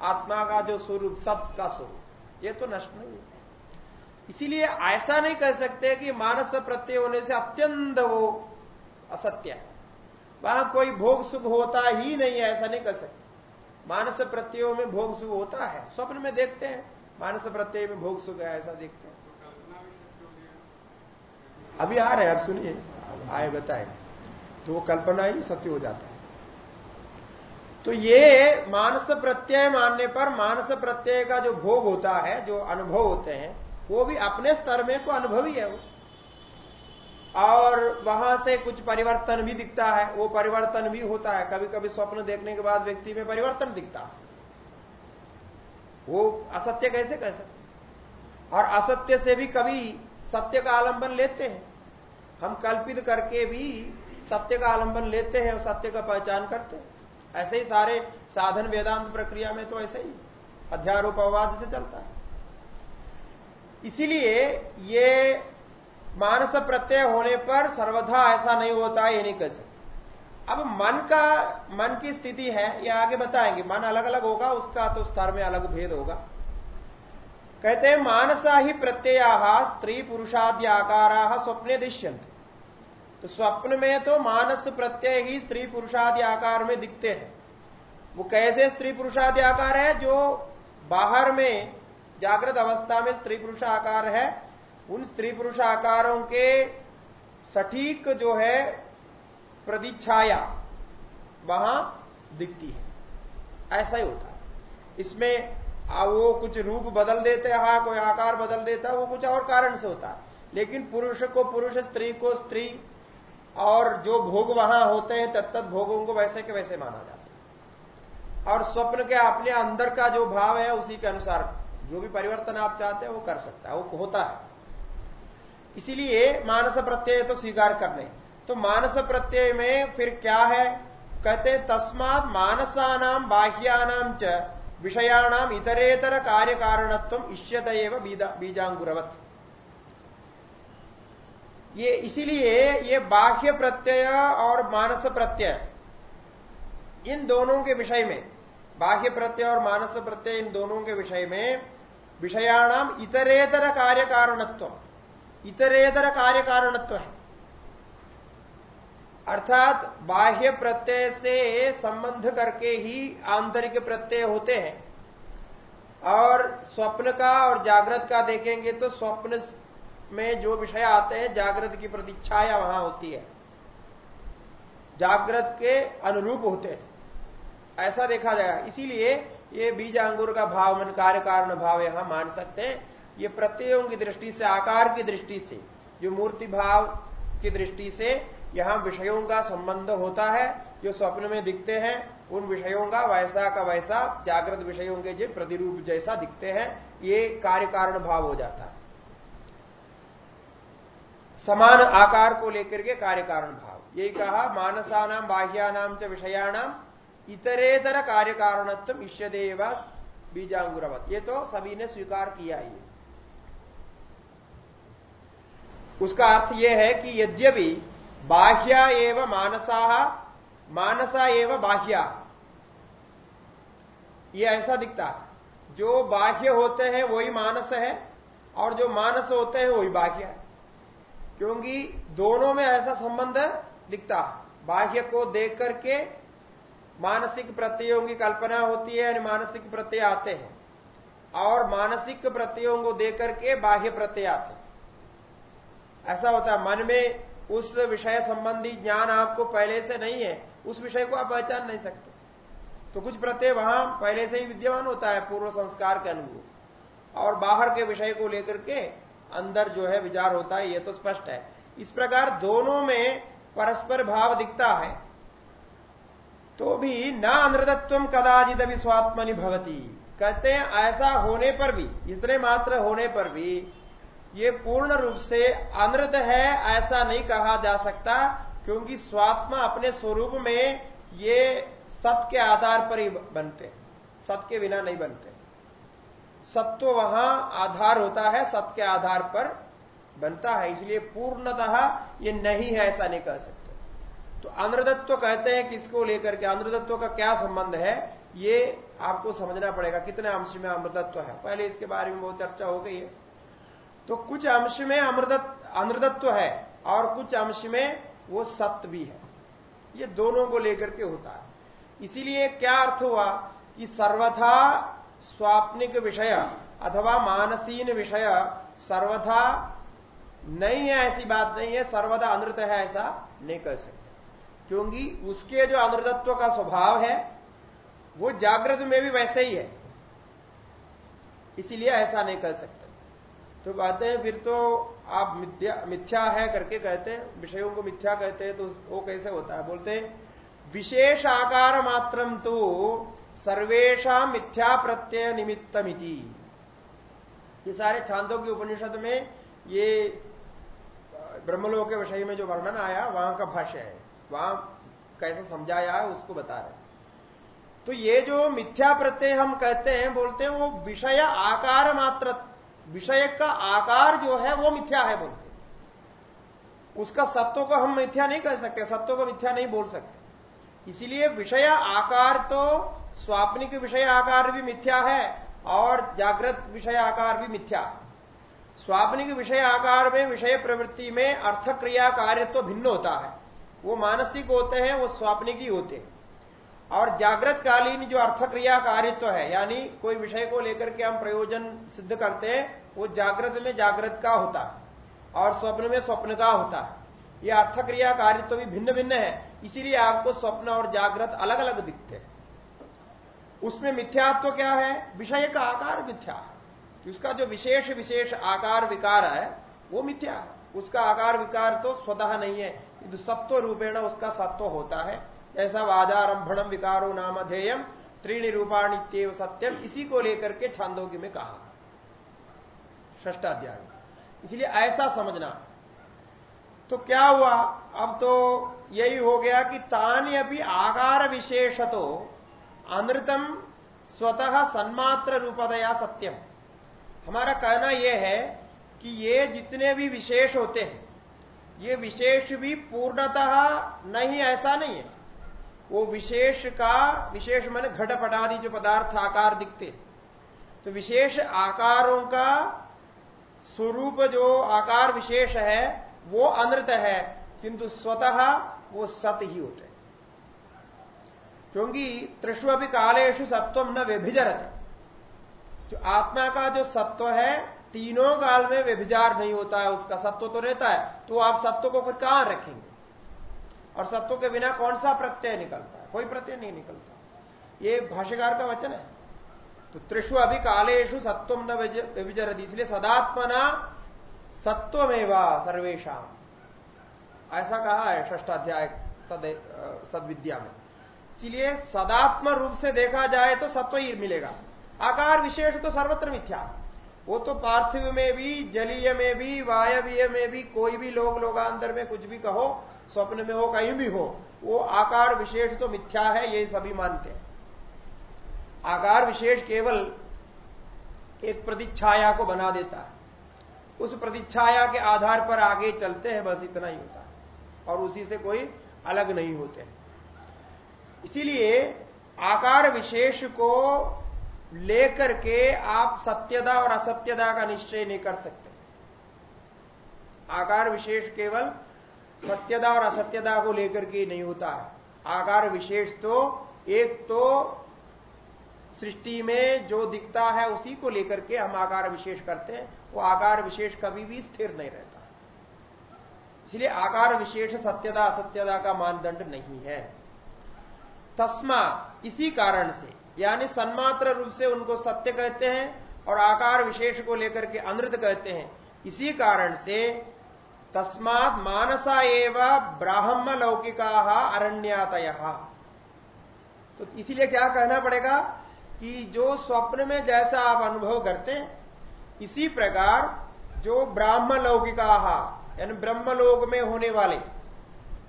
आत्मा का जो स्वरूप सब का स्वरूप। ये तो नष्ट नहीं है। इसीलिए ऐसा नहीं कह सकते कि मानस प्रत्यय होने से अत्यंत वो असत्य है। वहाँ कोई भोग सुख होता ही नहीं है, ऐसा नहीं कह सकते। मानस प्रत्ययों में भोग सुख होता है। स्वप्न में देखते हैं, मानस प्रत्यय में भोग सुख है, ऐसा देखते हैं। अभी आ रहे हैं अब सुनिए। आए बताए। तो वो कल्पना ही सत्य हो जाता है। तो ये मानस प्रत्यय मानने पर मानस प्रत्यय का जो भोग होता है, जो अनुभव होते हैं, वो भी अपने स्तर में को अनुभवी है वो। और वहाँ से कुछ परिवर्तन भी दिखता है, वो परिवर्तन भी होता है। कभी कभी स्वप्न देखने के बाद व्यक्ति में परिवर्तन दिखता है। वो असत्य कैसे कह सकते और असत्य से भी कभी सत्य का आलंबन लेते हैं। हम कल्पित करके भी सत्य का आलंबन लेते हैं और सत्य का पहचान करते हैं। ऐसे ही सारे साधन वेदांत प्रक्रिया में तो ऐसे ही अध्यारोप से चलता है। इसीलिए ये मानस प्रत्यय होने पर सर्वथा ऐसा नहीं होता, ये नहीं कह सकते। अब मन का, मन की स्थिति है, ये आगे बताएँगे। मन अलग अलग होगा, उसका तो स्तर में अलग भेद होगा। कहते हैं, मानसा ही प्रत्यया स्त्री पुरुषादि आकारा स्वप्ने दृश्यंत तो स्वप्न में तो मानस प्रत्यय ही स्त्री पुरुषादि आकार में दिखते हैं। वो कैसे स्त्री पुरुषादि आकार है? जो बाहर में जागृत अवस्था में स्त्री पुरुष आकार है, उन स्त्री पुरुष आकारों के सटीक जो है प्रदीक्षाया वहाँ दिखती है। ऐसा ही होता है। इसमें वो कुछ रूप बदल देते हैं हाँ कोई आकार बदल देता है, वो कुछ और कारण से होता है। लेकिन पुरुष को पुरुष, स्त्री को स्त्री और जो भोग वहाँ होते हैं, तत्त भोगों को वैसे के वैसे माना जाता है। और स्वप्न के अपने अंदर का जो भाव है, उसी के अनुसार जो भी परिवर्तन आप चाहते हैं, वो कर सकता है, वो होता है। इसीलिए मानस प्रत्यय तो स्वीकार करने। तो मानस प्रत्यय में फिर क्या है? कहते तस्मात मानसानाम बाह्यानाम च विषयाणाम इतरेतर कार्य कारणत्व इष्यत एवं बीजांगुरवत। ये इसीलिए ये बाह्य प्रत्यय और मानस प्रत्यय, इन दोनों के विषय में, बाह्य प्रत्यय और मानस प्रत्यय इन दोनों के विषय में विषयाणाम इतरेतर कार्य कारणत्व इतरेतर कार्य कारणत्व है। अर्थात बाह्य प्रत्यय से संबंध करके ही आंतरिक प्रत्यय होते हैं। और स्वप्न का और जागृत का देखेंगे तो स्वप्न में जो विषय आते हैं, जागृत की प्रतीक्षाया वहाँ होती है। जागृत के अनुरूप होते हैं। ऐसा देखा जाएगा। इसीलिए ये बीज अंगूर का भाव मन कार्य कारण भाव यहाँ मान सकते हैं। ये प्रत्ययों की दृष्टि से, आकार की दृष्टि से, जो मूर्ति भाव की दृष्टि से यहाँ विषयों का संबंध होता है, जो स्वप्न में दिखते हैं, उन विषयों का वैसा का वैसा जागृत विषयों के जो प्रतिरूप जैसा दिखते हैं, ये कार्य कारण भाव हो जाता है। समान आकार को लेकर के कार्य कारण भाव। यही कहा मानसानाम बाह्यानाम च विषयाणाम इतरेतर कार्य कारणत्व ईश्वदेव बीजांगुरवत। ये तो सभी ने स्वीकार किया ही। उसका अर्थ यह है कि यद्यपि बाह्या एव मानसा मानसा एव बाह्या, ये ऐसा दिखता जो बाह्य होते हैं, वही मानस है, और जो मानस होते हैं, वही बाह्य है। क्योंकि दोनों में ऐसा संबंध दिखता। बाह्य को देख करके मानसिक प्रत्ययों की कल्पना होती है मानसिक प्रत्यय आते हैं। और मानसिक प्रत्ययों को देख करके बाह्य प्रत्यय आते हैं। ऐसा होता है, मन में उस विषय संबंधी ज्ञान आपको पहले से नहीं है, उस विषय को आप पहचान नहीं सकते। तो कुछ प्रत्यय वहाँ पहले से ही विद्यमान होता है, पूर्व संस्कार के अनुरूप। और बाहर के विषय को लेकर के अंदर जो है विचार होता है यह तो स्पष्ट है। इस प्रकार दोनों में परस्पर भाव दिखता है। तो भी न अनृतत्व कदाचित अभी स्वात्मनि भवती। कहते हैं, ऐसा होने पर भी इतने मात्र होने पर भी, ये पूर्ण रूप से अनृत है, ऐसा नहीं कहा जा सकता, क्योंकि स्वात्मा अपने स्वरूप में ये सत के आधार पर ही बनते सत के बिना नहीं बनते। सत्व वहाँ आधार होता है सत्य के आधार पर बनता है, इसलिए पूर्णतः ये नहीं है, ऐसा नहीं कह सकते। तो अमृतत्व कहते हैं किसको लेकर के? अमृतत्व का क्या संबंध है? ये आपको समझना पड़ेगा, कितने अंश में अमृतत्व है। पहले इसके बारे में बहुत चर्चा हो गई है। तो कुछ अंश में अमृत अमृतत्व है, और कुछ अंश में वो सत्य भी है। ये दोनों को लेकर के होता है। इसीलिए क्या अर्थ हुआ कि सर्वथा स्वाप्निक विषय अथवा मानसीन विषय सर्वथा नहीं है, ऐसी बात नहीं है, सर्वदा अमृत है, ऐसा नहीं कह सकते। क्योंकि उसके जो अमृतत्व का स्वभाव है, वो जागृत में भी वैसे ही है। इसीलिए ऐसा नहीं कर सकते। तो कहते हैं, फिर तो आप मिथ्या मिथ्या है करके कहते हैं, विषयों को मिथ्या कहते हैं तो वो कैसे होता है? बोलते हैं, विशेष आकार मात्रम तो सर्वेशा मिथ्या प्रत्यय निमित्तमिति। ये सारे छांदों के उपनिषद में ये ब्रह्मलोक के विषय में जो वर्णन आया, वहाँ का भाष्य है। वहाँ कैसे समझाया है, उसको बता रहे तो ये जो मिथ्या प्रत्यय हम कहते हैं, बोलते हैं, वो विषय आकार मात्र, विषय का आकार जो है, वो मिथ्या है बोलते उसका सत्व को हम मिथ्या नहीं कह सकते, सत्व को मिथ्या नहीं बोल सकते। इसीलिए विषय आकार तो स्वाप्निक विषय आकार भी मिथ्या है और जागृत विषय आकार भी मिथ्या। स्वाप्निक विषय आकार में, विषय प्रवृत्ति में अर्थ क्रिया कार्य तो भिन्न होता है। वो मानसिक होते हैं, वो स्वाप्निक ही होते हैं। और जागृत कालीन जो अर्थ क्रिया कार्यत्व तो है, यानी कोई विषय को लेकर के हम प्रयोजन सिद्ध करते हैं, वो जागृत में जागृत का होता है और स्वप्न में स्वप्न का होता है। ये अर्थ क्रिया कार्य तो भी भिन्न भिन्न है, इसीलिए आपको स्वप्न और जागृत अलग अलग दिखते हैं। उसमें मिथ्यात्व तो क्या है? विषय का आकार मिथ्या है। उसका जो विशेष विशेष आकार विकार है, वो मिथ्या है। उसका आकार विकार तो स्वतः नहीं है। किंतु सत्व रूपेण उसका सत्व होता है। ऐसा वाजारंभणम विकारो नाम ध्येयम त्रीणी रूपाणित्यव सत्यम इसी को लेकर के छांदोगी में कहा। ष्टाध्याय इसलिए ऐसा समझना। तो क्या हुआ? अब तो यही हो गया कि तानी अभी आकार विशेष तो अनृतम स्वतः सन्मात्र रूपदया सत्यम। हमारा कहना यह है कि ये जितने भी विशेष होते हैं, ये विशेष भी पूर्णतः नहीं, ऐसा नहीं है। वो विशेष का, विशेष मन घटपटादि जो पदार्थ आकार दिखते तो विशेष आकारों का स्वरूप जो आकार विशेष है, वो अनृत है, किंतु स्वतः वो सत ही होते हैं। क्योंकि त्रिशु भी कालेशु सत्वम न व्यभिजरत। जो आत्मा का जो सत्व है, तीनों काल में व्यभिचार नहीं होता है, उसका सत्व तो रहता है। तो आप सत्व को फिर कहाँ रखेंगे? और सत्व के बिना कौन सा प्रत्यय निकलता है? कोई प्रत्यय नहीं निकलता। ये भाष्यकार का वचन है। तो त्रिशु अभी कालेशु सत्वम न व्यभिचरती इसलिए सदात्मना सत्वमेवा सर्वेशा ऐसा कहा है ष्ठाध्याय सदविद्या में। इसलिए सदात्म रूप से देखा जाए तो सत्व ही मिलेगा। आकार विशेष तो सर्वत्र मिथ्या। वो तो पार्थिव में भी, जलीय में भी, वायवीय में भी, कोई भी लोग लोगांतर में कुछ भी कहो, स्वप्न में हो, कहीं भी हो, वो आकार विशेष तो मिथ्या है, ये सभी मानते हैं। आकार विशेष केवल एक प्रतिच्छाया को बना देता है। उस प्रतिच्छाया के आधार पर आगे चलते हैं, बस इतना ही होता है। और उसी से कोई अलग नहीं होते इसीलिए आकार विशेष को लेकर के आप सत्यता और असत्यता का निश्चय नहीं कर सकते। आकार विशेष केवल सत्यता और असत्यता को लेकर के नहीं होता है। आकार विशेष तो एक तो सृष्टि में जो दिखता है उसी को लेकर के हम आकार विशेष करते हैं। वो आकार विशेष कभी भी स्थिर नहीं रहता। इसलिए आकार विशेष सत्यता, असत्यता का मानदंड नहीं है। तस्मा, इसी कारण से। यानी सन्मात्र रूप से उनको सत्य कहते हैं और आकार विशेष को लेकर के अनृत कहते हैं। इसी कारण से तस्मात मानसा एवं ब्राह्म लौकिका अरण्यातय। तो इसीलिए क्या कहना पड़ेगा कि जो स्वप्न में जैसा आप अनुभव करते हैं, इसी प्रकार जो ब्राह्म लौकिका, यानी ब्रह्मलोक में होने वाले,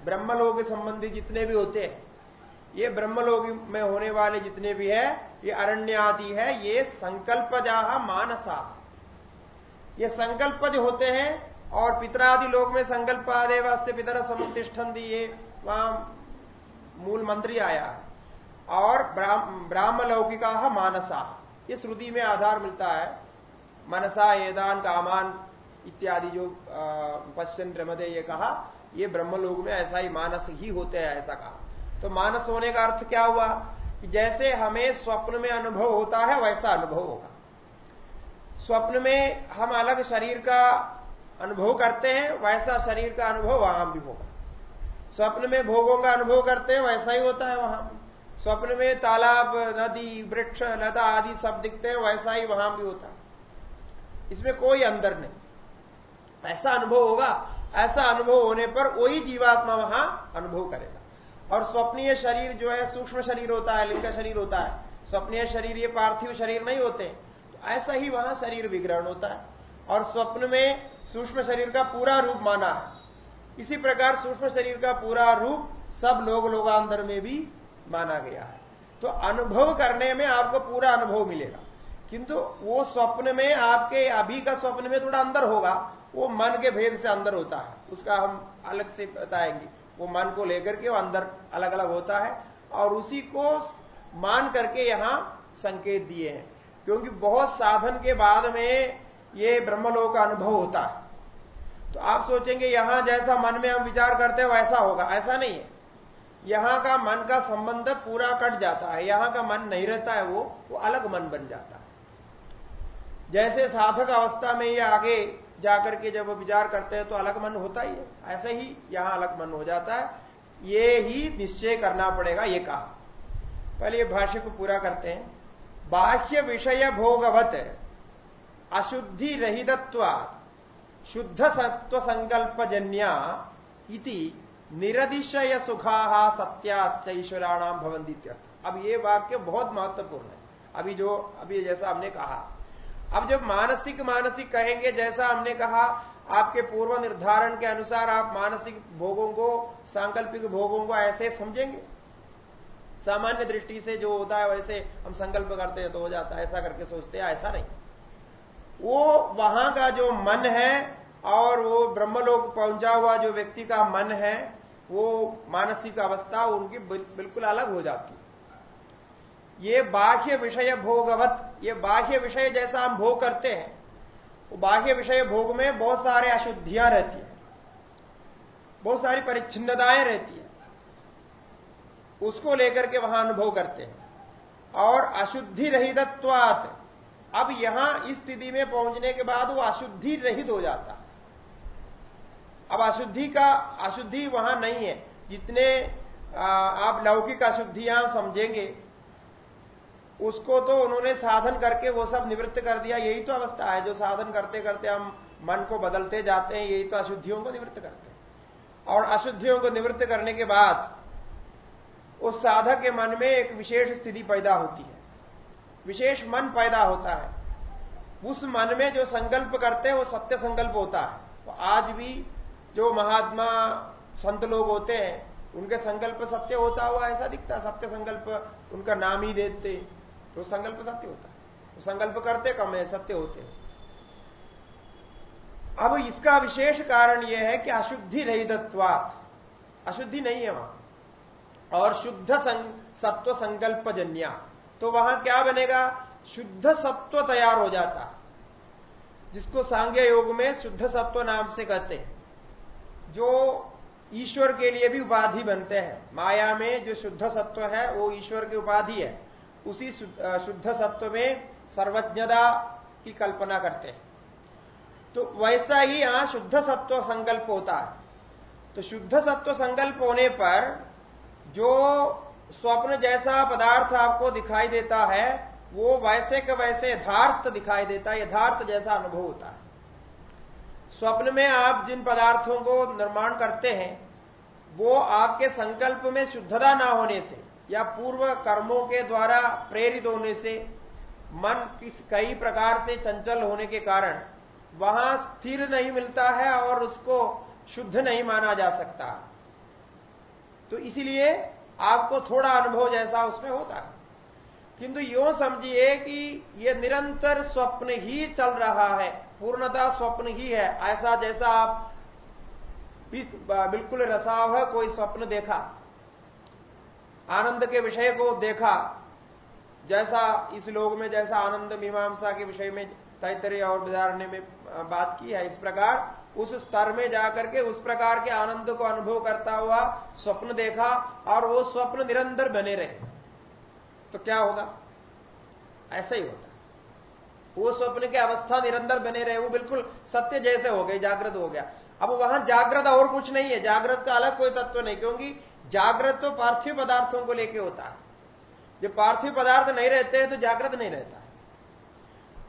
ब्रह्मलोक संबंधी जितने भी होते हैं ये ब्रह्मलोक में होने वाले जितने भी है, ये अरण्य आदि है, ये संकल्पजा मानसा। ये संकल्पज होते हैं और पितरादि लोक में संकल्प आदे वास्ते पितर समुतिष्ठन दिए वहाँ मूल मंत्री आया। और ब्राह्म लौकिका मानसा। ये श्रुति में आधार मिलता है। मनसा, एदान, कामान इत्यादि जो पश्चिम रमदे, ये कहा, ये ब्रह्मलोक में ऐसा ही मानस ही होते हैं, ऐसा कहा। तो मानस होने का अर्थ क्या हुआ? कि जैसे हमें स्वप्न में अनुभव होता है, वैसा अनुभव होगा। स्वप्न में हम अलग शरीर का अनुभव करते हैं, वैसा शरीर का अनुभव वहाँ भी होगा। स्वप्न में भोगों का अनुभव करते हैं, वैसा ही होता है वहाँ स्वप्न में तालाब, नदी, वृक्ष, लता आदि सब दिखते हैं, वैसा ही वहाँ भी होता है। इसमें कोई अंदर नहीं। ऐसा अनुभव होगा, ऐसा अनुभव होने पर वही जीवात्मा वहाँ अनुभव करेगा। और स्वप्नीय शरीर जो है, सूक्ष्म शरीर होता है, लिंग शरीर होता है। स्वप्नीय शरीर ये पार्थिव शरीर नहीं होते। तो ऐसा ही वहाँ शरीर विग्रहण होता है। और स्वप्न में सूक्ष्म शरीर का पूरा रूप माना है। इसी प्रकार सूक्ष्म शरीर का पूरा रूप सब लोग लोगांतर में भी माना गया है। तो अनुभव करने में आपको पूरा अनुभव मिलेगा। किंतु वो स्वप्न में आपके अभी का स्वप्न में थोड़ा अंदर होगा। वो मन के भेद से अंदर होता है। उसका हम अलग से बताएँगे। वो मन को लेकर के वो अंदर अलग अलग होता है और उसी को मान करके यहाँ संकेत दिए हैं। क्योंकि बहुत साधन के बाद में ये ब्रह्मलोक का अनुभव होता है। तो आप सोचेंगे, यहाँ जैसा मन में हम विचार करते हैं, वैसा होगा। ऐसा नहीं है। यहाँ का मन का संबंध पूरा कट जाता है। यहाँ का मन नहीं रहता है वो वो अलग मन बन जाता है। जैसे साधक अवस्था में ये आगे जाकर के जब विचार करते हैं तो अलग मन होता ही है। ऐसे ही यहाँ अलग मन हो जाता है। ये ही निश्चय करना पड़ेगा, ये कहा। पहले ये भाष्य को पूरा करते हैं। बाह्य विषय भोगवत, अशुद्धि रहितत्वा शुद्ध सत्व संकल्प जन्या इति निरदिशय सुखा सत्याश्च ईश्वराणाम भवंती अब ये वाक्य बहुत महत्वपूर्ण है। अभी जो, अभी जैसा हमने कहा अब जब मानसिक मानसिक कहेंगे, जैसा हमने कहा, आपके पूर्व निर्धारण के अनुसार आप मानसिक भोगों को, सांकल्पिक भोगों को ऐसे समझेंगे। सामान्य दृष्टि से जो होता है, वैसे हम संकल्प करते हैं तो हो जाता है, ऐसा करके सोचते हैं, ऐसा नहीं। वो वहाँ का जो मन है, और वो ब्रह्मलोक पहुँचा हुआ जो व्यक्ति का मन है, वो मानसिक अवस्था उनकी बिल्कुल अलग हो जाती है। ये बाह्य विषय भोगवत, ये बाह्य विषय जैसा हम भोग करते हैं, वो बाह्य विषय भोग में बहुत सारे अशुद्धियाँ रहती है, बहुत सारी परिच्छिन्नताएँ रहती है। उसको लेकर के वहाँ अनुभव करते हैं। और अशुद्धि रहितत्वात, अब यहाँ इस स्थिति में पहुँचने के बाद वो अशुद्धि रहित हो जाता। अब अशुद्धि का, अशुद्धि वहाँ नहीं है। जितने आप लौकिक अशुद्धियाँ समझेंगे उसको तो उन्होंने साधन करके वो सब निवृत्त कर दिया, यही तो अवस्था है। जो साधन करते करते हम मन को बदलते जाते हैं, यही तो अशुद्धियों को निवृत्त करते हैं। और अशुद्धियों को निवृत्त करने के बाद उस साधक के मन में एक विशेष स्थिति पैदा होती है। विशेष मन पैदा होता है। उस मन में जो संकल्प करते हैं, वो सत्य संकल्प होता है। तो आज भी जो महात्मा संत लोग होते हैं, उनके संकल्प सत्य होता हुआ ऐसा दिखता सत्य संकल्प उनका नाम ही देते तो संकल्प सत्य होता है। तो संकल्प करते कम है सत्य होते हैं। अब इसका विशेष कारण यह है कि अशुद्धि रहितत्वात। अशुद्धि नहीं है वहाँ। और शुद्ध संग, सत्व संकल्प जन्या तो वहाँ क्या बनेगा? शुद्ध सत्व तैयार हो जाता। जिसको सांग्य योग में शुद्ध सत्व नाम से कहते हैं। जो ईश्वर के लिए भी उपाधि बनते हैं। माया में जो शुद्ध सत्व है वो ईश्वर की उपाधि है। उसी शुद्ध सत्व में सर्वज्ञता की कल्पना करते हैं। तो वैसा ही यहाँ शुद्ध सत्व संकल्प होता है। तो शुद्ध सत्व संकल्प होने पर जो स्वप्न जैसा पदार्थ आपको दिखाई देता है, वो वैसे के वैसे यथार्थ दिखाई देता है, यथार्थ जैसा अनुभव होता है। स्वप्न में आप जिन पदार्थों को निर्माण करते हैं, वो आपके संकल्प में शुद्धता ना होने से या पूर्व कर्मों के द्वारा प्रेरित होने से, मन किस कई प्रकार से चंचल होने के कारण, वहाँ स्थिर नहीं मिलता है और उसको शुद्ध नहीं माना जा सकता। तो इसीलिए आपको थोड़ा अनुभव जैसा उसमें होता है। किंतु यो समझिए कि यह निरंतर स्वप्न ही चल रहा है, पूर्णता स्वप्न ही है। ऐसा जैसा आप बिल्कुल रसाव है, कोई स्वप्न देखा आनंद के विषय को देखा, जैसा इस लोग में, जैसा आनंद मीमांसा के विषय में तैतरे और विदारण्य में बात की है, इस प्रकार उस स्तर में जाकर के उस प्रकार के आनंद को अनुभव करता हुआ स्वप्न देखा और वो स्वप्न निरंतर बने रहे। तो क्या होगा? ऐसा ही होता। वो स्वप्न की अवस्था निरंतर बने रहे, वो बिल्कुल सत्य जैसे हो गए जागृत हो गया। अब वहाँ जागृत और कुछ नहीं है, जागृत का अलग कोई तत्व नहीं, क्योंकि जागृत तो पार्थिव पदार्थों को लेके होता है। जब पार्थिव पदार्थ नहीं रहते हैं तो जागृत नहीं रहता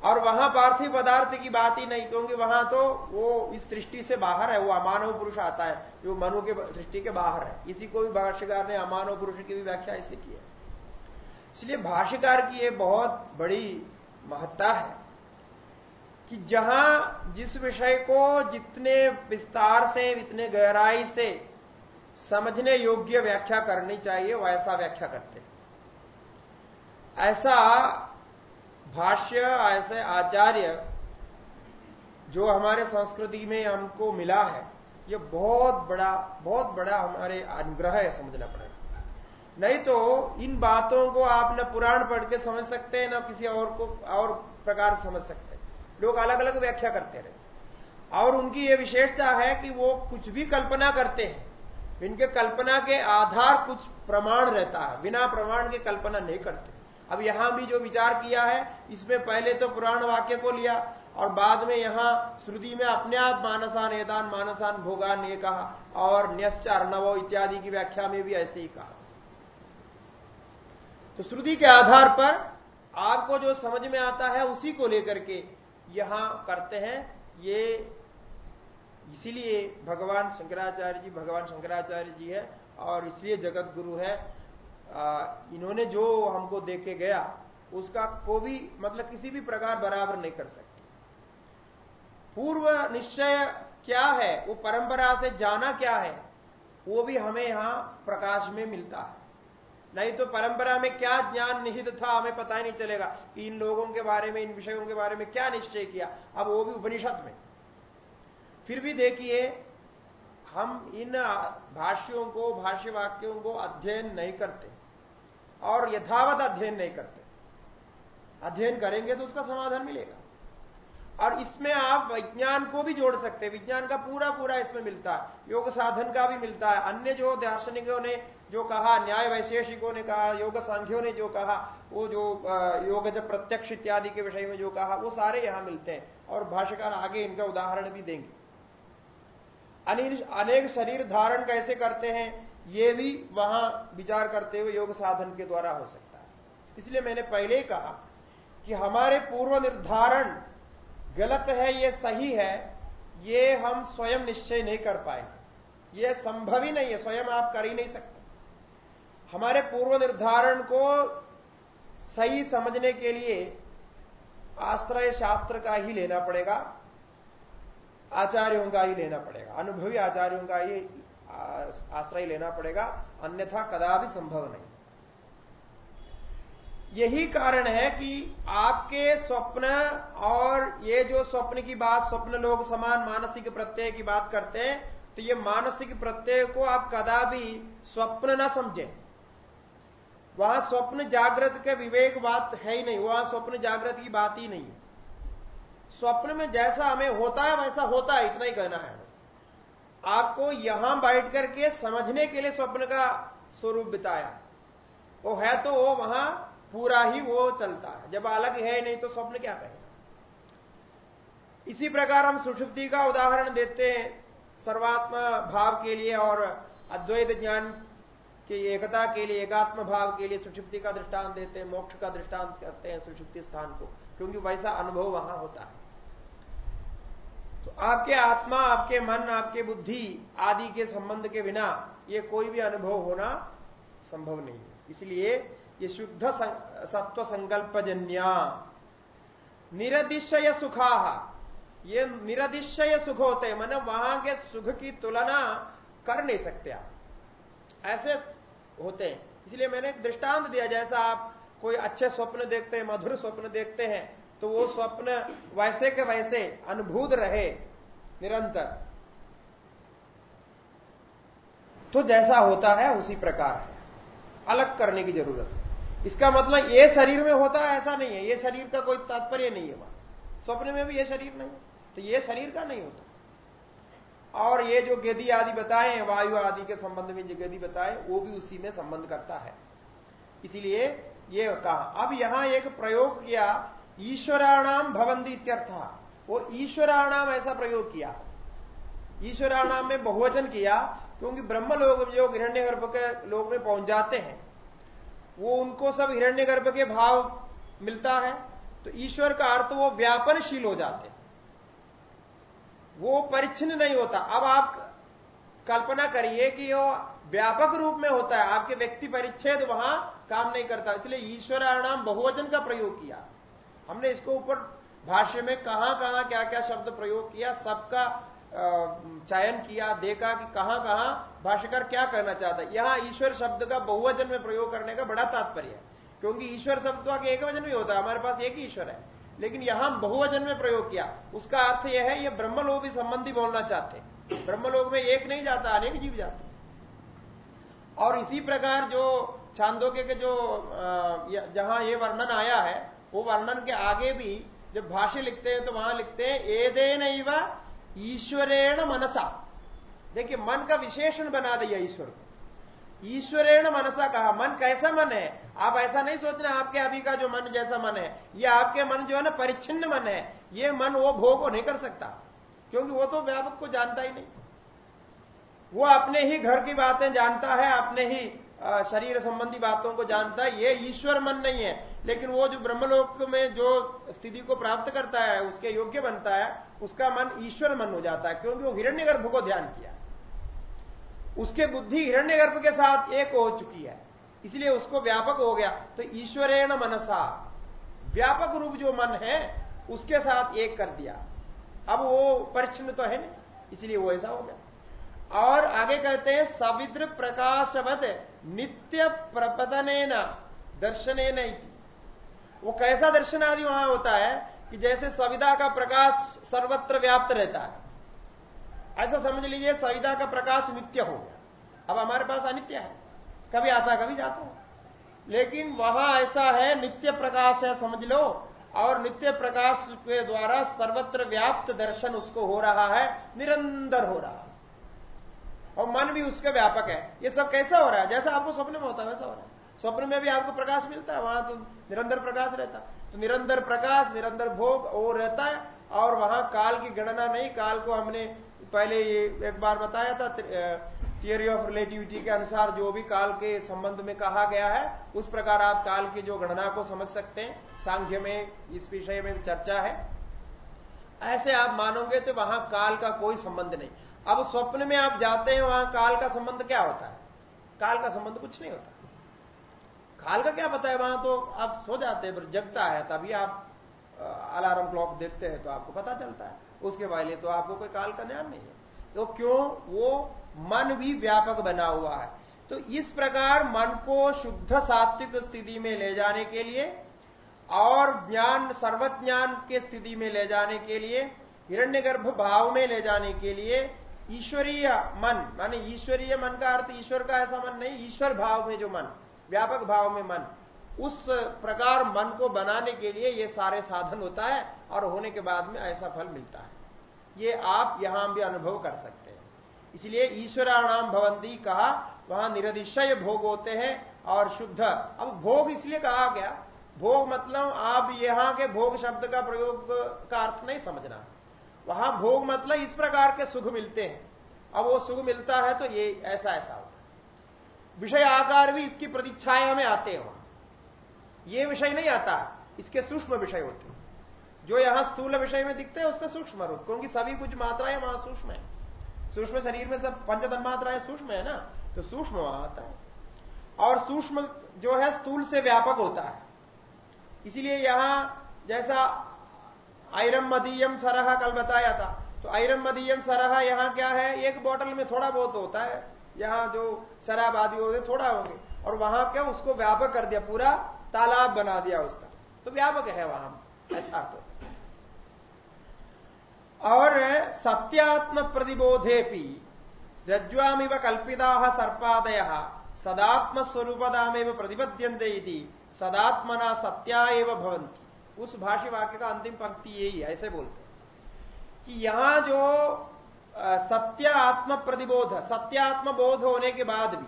और वहाँ पार्थिव पदार्थ की बात ही नहीं, क्योंकि वहाँ तो वो इस सृष्टि से बाहर है, वो अमानव पुरुष आता है, जो मनु के सृष्टि के बाहर है। इसी को भी भाष्यकार ने अमानव पुरुष की भी व्याख्या ऐसे की है। इसलिए भाष्यकार की ये बहुत बड़ी महत्ता है कि जहाँ जिस विषय को जितने विस्तार से, इतने गहराई से समझने योग्य व्याख्या करनी चाहिए वैसा व्याख्या करते ऐसा भाष्य, ऐसे आचार्य जो हमारे संस्कृति में हमको मिला है, ये बहुत बड़ा बहुत बड़ा हमारे अनुग्रह है समझना पड़ेगा। नहीं तो इन बातों को आप न पुराण पढ़ के समझ सकते हैं, न किसी और को, और प्रकार समझ सकते हैं। लोग अलग अलग व्याख्या करते रहे। और उनकी यह विशेषता है कि वो कुछ भी कल्पना करते हैं इनके कल्पना के आधार कुछ प्रमाण रहता है। बिना प्रमाण के कल्पना नहीं करते। अब यहाँ भी जो विचार किया है, इसमें पहले तो पुराण वाक्य को लिया और बाद में यहाँ श्रुति में अपने आप मानसान एदान मानसान भोगान ये कहा और न्यश्चार नवो इत्यादि की व्याख्या में भी ऐसे ही कहा। तो श्रुति के आधार पर आपको जो समझ में आता है, उसी को लेकर के यहाँ करते हैं। ये इसीलिए भगवान शंकराचार्य जी, भगवान शंकराचार्य जी है और इसलिए जगत गुरु है इन्होंने जो हमको देखे गया, उसका को भी मतलब किसी भी प्रकार बराबर नहीं कर सकते। पूर्व निश्चय क्या है, वो परंपरा से जाना क्या है, वो भी हमें यहाँ प्रकाश में मिलता है। नहीं तो परंपरा में क्या ज्ञान निहित था, हमें पता ही नहीं चलेगा कि इन लोगों के बारे में, इन विषयों के बारे में क्या निश्चय किया। अब वो भी उपनिषद में। फिर भी देखिए, हम इन भाष्यों को भाष्य वाक्यों को अध्ययन नहीं करते और यथावत अध्ययन नहीं करते। अध्ययन करेंगे तो उसका समाधान मिलेगा। और इसमें आप विज्ञान को भी जोड़ सकते हैं। विज्ञान का पूरा पूरा इसमें मिलता है। योग साधन का भी मिलता है। अन्य जो दार्शनिकों ने जो कहा, न्याय वैशेषिकों ने कहा, योग सांख्यों ने जो कहा, वो जो योग जब प्रत्यक्ष इत्यादि के विषय में जो कहा, वो सारे यहाँ मिलते हैं। और भाष्यकार आगे इनका उदाहरण भी देंगे। अनेक शरीर धारण कैसे करते हैं, ये भी वहाँ विचार करते हुए योग साधन के द्वारा हो सकता है। इसलिए मैंने पहले कहा कि हमारे पूर्व निर्धारण गलत है, ये सही है, ये हम स्वयं निश्चय नहीं कर पाएँगे। ये संभव ही नहीं है, स्वयं आप कर ही नहीं सकते। हमारे पूर्व निर्धारण को सही समझने के लिए आश्रय शास्त्र का ही लेना पड़ेगा। आचार्यों का ही लेना पड़ेगा, अनुभवी आचार्यों का ही आश्रय लेना पड़ेगा, अन्यथा कदापि संभव नहीं। यही कारण है कि आपके स्वप्न और ये जो स्वप्न की बात, स्वप्न लोग समान मानसिक प्रत्यय की बात करते हैं तो ये मानसिक प्रत्यय को आप कदापि स्वप्न ना समझें। वहाँ स्वप्न जागृत के विवेक बात है ही नहीं, वहाँ स्वप्न जागृत की बात ही नहीं स्वप्न में जैसा हमें होता है, वैसा होता है, इतना ही कहना है आपको यहाँ बैठ करके समझने के लिए स्वप्न का स्वरूप बिताया। वो है तो वो वहाँ पूरा ही वो चलता है। जब अलग है नहीं तो स्वप्न क्या कहेगा? इसी प्रकार हम सुषुप्ति का उदाहरण देते हैं सर्वात्मा भाव के लिए और अद्वैत ज्ञान की एकता के लिए, एकात्म भाव के लिए सुषुप्ति का दृष्टांत देते हैं, मोक्ष का दृष्टांत करते हैं सुषुप्ति स्थान को, क्योंकि वैसा अनुभव वहाँ होता है। तो आपके आत्मा, आपके मन, आपके बुद्धि आदि के संबंध के बिना ये कोई भी अनुभव होना संभव नहीं है। इसलिए ये शुद्ध सत्व संकल्प संकल्पजन्या। निरदिशय सुखा। ये निरदिशय सुख होते हैं मतलब वहाँ के सुख की तुलना कर नहीं सकते आप। ऐसे होते हैं। इसलिए मैंने एक दृष्टांत दिया, जैसा आप कोई अच्छे स्वप्न देखते हैं, मधुर स्वप्न देखते हैं तो वो स्वप्न वैसे के वैसे अनुभूत रहे निरंतर। तो जैसा होता है, उसी प्रकार है। अलग करने की ज़रूरत है। इसका मतलब ये शरीर में होता है, ऐसा नहीं है। ये शरीर का कोई तात्पर्य नहीं है वहाँ। स्वप्न में भी ये शरीर नहीं। तो ये शरीर का नहीं होता। और ये जो गेदी आदि बताए, वायु आदि के संबंध में जो गेदी बताए, वो भी उसी में संबंध करता है। इसीलिए ये कहा। अब यहाँ एक प्रयोग किया ईश्वराणाम भवंती इत्यर्थ। वो ईश्वराणाम ऐसा प्रयोग किया। ईश्वराणाम में बहुवचन किया, क्योंकि ब्रह्म लोग जो हिरण्य गर्भ के लोग में पहुँच जाते हैं, वो उनको सब हिरण्य गर्भ के भाव मिलता है तो ईश्वर का अर्थ वो व्यापनशील हो जाते वो परिच्छिन्न नहीं होता। अब आप कल्पना करिए कि वो व्यापक रूप में होता है। आपके व्यक्ति परिच्छेद वहाँ काम नहीं करता। इसलिए ईश्वराणाम बहुवचन का प्रयोग किया। हमने इसको ऊपर भाष्य में कहाँ कहाँ क्या क्या शब्द प्रयोग किया, सबका चयन किया, देखा कि कहाँ कहाँ भाष्यकर क्या कहना चाहता है। यहाँ ईश्वर शब्द का बहुवचन में प्रयोग करने का बड़ा तात्पर्य है, क्योंकि ईश्वर शब्द तो आगे एक वचन भी होता है, हमारे पास एक ही ईश्वर है, लेकिन यहाँ बहुवचन में प्रयोग किया। उसका अर्थ यह है, ये ब्रह्मलोक भी संबंधी बोलना चाहते ब्रह्मलोक में एक नहीं जाता, अनेक जीव जाते और इसी प्रकार जो छांदोग्य के जो जहाँ ये वर्णन आया है वो वर्णन के आगे भी जब भाष्य लिखते हैं तो वहाँ लिखते हैं, एदेन ईश्वरेण मनसा। देखिए, मन का विशेषण बना दिया ईश्वर को। ईश्वरेण मनसा कहा, मन कैसा मन है? आप ऐसा नहीं सोच रहे, आपके अभी का जो मन जैसा मन है, ये आपके मन जो है ना, परिच्छिन्न मन है, ये मन वो भोग को नहीं कर सकता, क्योंकि वो तो व्यापक को जानता ही नहीं। वो अपने ही घर की बातें जानता है, अपने ही शरीर संबंधी बातों को जानता है, ये ईश्वर मन नहीं है लेकिन वो जो ब्रह्मलोक में जो स्थिति को प्राप्त करता है, उसके योग्य बनता है, उसका मन ईश्वर मन हो जाता है, क्योंकि वो हिरण्यगर्भ को ध्यान किया। उसके बुद्धि हिरण्यगर्भ के साथ एक हो चुकी है, इसलिए उसको व्यापक हो गया। तो ईश्वरेण मनसा, व्यापक रूप जो मन है, उसके साथ एक कर दिया। अब वो परिच्छिन्न तो है नहीं, इसलिए वो ऐसा हो गया। और आगे कहते हैं, सविद्र प्रकाशवत नित्य प्रपदन दर्शन वो कैसा दर्शन आदि वहाँ होता है कि जैसे सविदा का प्रकाश सर्वत्र व्याप्त रहता है। ऐसा समझ लीजिए सविदा का प्रकाश नित्य हो गया। अब हमारे पास अनित्य है। कभी आता कभी जाता है। लेकिन वहाँ ऐसा है, नित्य प्रकाश है, समझ लो। और नित्य प्रकाश के द्वारा सर्वत्र व्याप्त दर्शन उसको हो रहा है, निरंतर हो रहा है। और मन भी उसके व्यापक है। ये सब कैसा हो रहा है? जैसा आपको सपने में होता है, वैसा हो रहा है। स्वप्न में भी आपको प्रकाश मिलता है, वहाँ तो निरंतर प्रकाश रहता तो निरंतर प्रकाश, निरंतर भोग वो रहता है, और वहाँ काल की गणना नहीं, काल को हमने पहले ये एक बार बताया था थियरी ऑफ़ रिलेटिविटी के अनुसार जो भी काल के संबंध में कहा गया है, उस प्रकार आप काल की जो गणना को समझ सकते हैं। सांख्य में, इस विषय में चर्चा है। ऐसे आप मानोगे तो वहाँ काल का कोई संबंध नहीं। अब स्वप्न में आप जाते हैं, वहाँ काल का संबंध क्या होता है? काल का संबंध कुछ नहीं होता। काल का क्या पता है? वहाँ तो आप सो जाते हैं जगता है, तभी आप अलार्म क्लॉक देखते हैं तो आपको पता चलता है। उसके वाले तो आपको कोई काल का ज्ञान नहीं है। तो क्यों? वो मन भी व्यापक बना हुआ है। तो इस प्रकार मन को शुद्ध सात्विक स्थिति में ले जाने के लिए और ज्ञान, सर्वज्ञान के स्थिति में ले जाने के लिए, हिरण्यगर्भ भाव में ले जाने के लिए ईश्वरीय मन, माने ईश्वरीय मन का अर्थ ईश्वर का ऐसा मन नहीं, ईश्वर भाव में जो मन। व्यापक भाव में मन। उस प्रकार मन को बनाने के लिए ये सारे साधन होता है और होने के बाद में ऐसा फल मिलता है। ये आप यहाँ भी अनुभव कर सकते हैं। इसलिए ईश्वराणाम भवंती कहा, वहाँ निरधिशय भोग होते हैं और शुद्ध। अब भोग इसलिए कहा गया, भोग मतलब आप यहाँ के भोग शब्द का प्रयोग का अर्थ नहीं समझना। वहाँ भोग मतलब इस प्रकार के सुख मिलते हैं। अब वो सुख मिलता है तो ये ऐसा ऐसा है। विषय आकार भी इसकी प्रतीक्षाएँ में आते हैं वहाँ। ये विषय नहीं आता, इसके सूक्ष्म विषय होते हैं। जो यहाँ स्थूल विषय में दिखते हैं, उसका सूक्ष्म रूप, क्योंकि सभी कुछ मात्राएँ वहाँ सूक्ष्म है। सूक्ष्म शरीर में सब पंचतन मात्राएँ सूक्ष्म है ना तो सूक्ष्म वहाँ आता है। और सूक्ष्म जो है, स्थूल से व्यापक होता है। इसीलिए यहाँ जैसा आयरम मदीयम सरह कल बताया था तो आयरम मदीयम सरह यहाँ क्या है, एक बोतल में थोड़ा बहुत होता है। यहाँ जो शराब आदि होते थोड़ा होंगे। और वहाँ क्या, उसको व्यापक कर दिया, पूरा तालाब बना दिया उसका। तो व्यापक है वहाँ। ऐसा तो। और सत्यात्म प्रतिबोधे भी रज्वामिव कल्पिता सर्पादय सदात्म स्वरूपदामेव प्रतिपद्यंते सदात्मना सत्या एवं भवंती उस भाष्य वाक्य का अंतिम पंक्ति यही है, ऐसे बोलते कि यहाँ जो सत्य आत्म प्रतिबोध सत्यात्म बोध होने के बाद भी।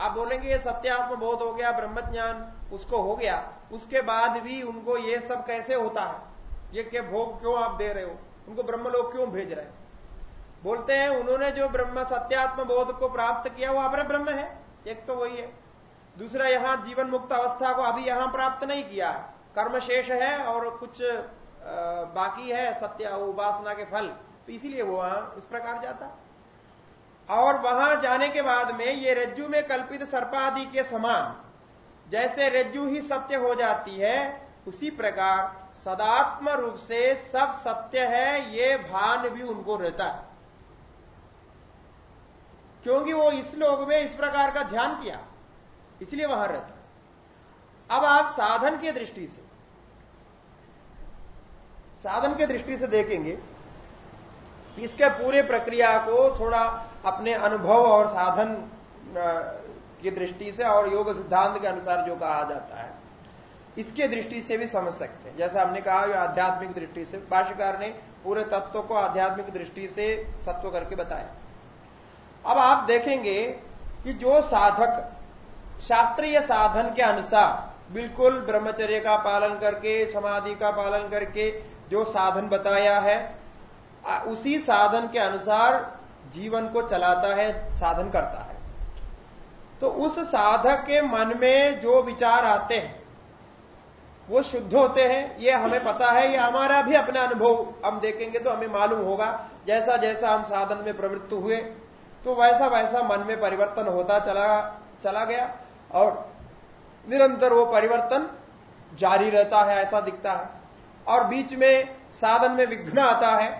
आप बोलेंगे, ये सत्यात्म बोध हो गया, ब्रह्मज्ञान उसको हो गया। उसके बाद भी उनको ये सब कैसे होता है? ये क्या भोग क्यों आप दे रहे हो? उनको ब्रह्मलोक क्यों भेज रहे हैं? बोलते हैं, उन्होंने जो ब्रह्म सत्यात्म बोध को प्राप्त किया, वो अपने ब्रह्म है। एक तो वही है। दूसरा, यहाँ जीवन मुक्त अवस्था को अभी यहाँ प्राप्त नहीं किया कर्म शेष है और कुछ बाकी है, सत्य, उपासना के फल। तो इसीलिए वो वहाँ इस प्रकार जाता। और वहाँ जाने के बाद में ये रज्जु में कल्पित सर्पादि के समान, जैसे रज्जु ही सत्य हो जाती है, उसी प्रकार सदात्म रूप से सब सत्य है, ये भान भी उनको रहता है। क्योंकि वो इस लोग में इस प्रकार का ध्यान किया, इसलिए वहाँ रहता। अब आप साधन की दृष्टि से, साधन की दृष्टि से देखेंगे इसके पूरे प्रक्रिया को थोड़ा अपने अनुभव और साधन की दृष्टि से और योग सिद्धांत के अनुसार जो कहा जाता है, इसके दृष्टि से भी समझ सकते हैं। जैसा हमने कहा आध्यात्मिक दृष्टि से, भाष्यकार ने पूरे तत्व को आध्यात्मिक दृष्टि से सत्व करके बताया। अब आप देखेंगे कि जो साधक, शास्त्रीय साधन के अनुसार बिल्कुल ब्रह्मचर्य का पालन करके, समाधि का पालन करके जो साधन बताया है उसी साधन के अनुसार जीवन को चलाता है, साधन करता है। तो उस साधक के मन में जो विचार आते हैं, वो शुद्ध होते हैं। ये हमें पता है, ये हमारा भी अपना अनुभव हम देखेंगे तो हमें मालूम होगा जैसा जैसा हम साधन में प्रवृत्त हुए तो वैसा वैसा मन में परिवर्तन होता चला चला गया और निरंतर वो परिवर्तन जारी रहता है, ऐसा दिखता है। और बीच में साधन में विघ्न आता है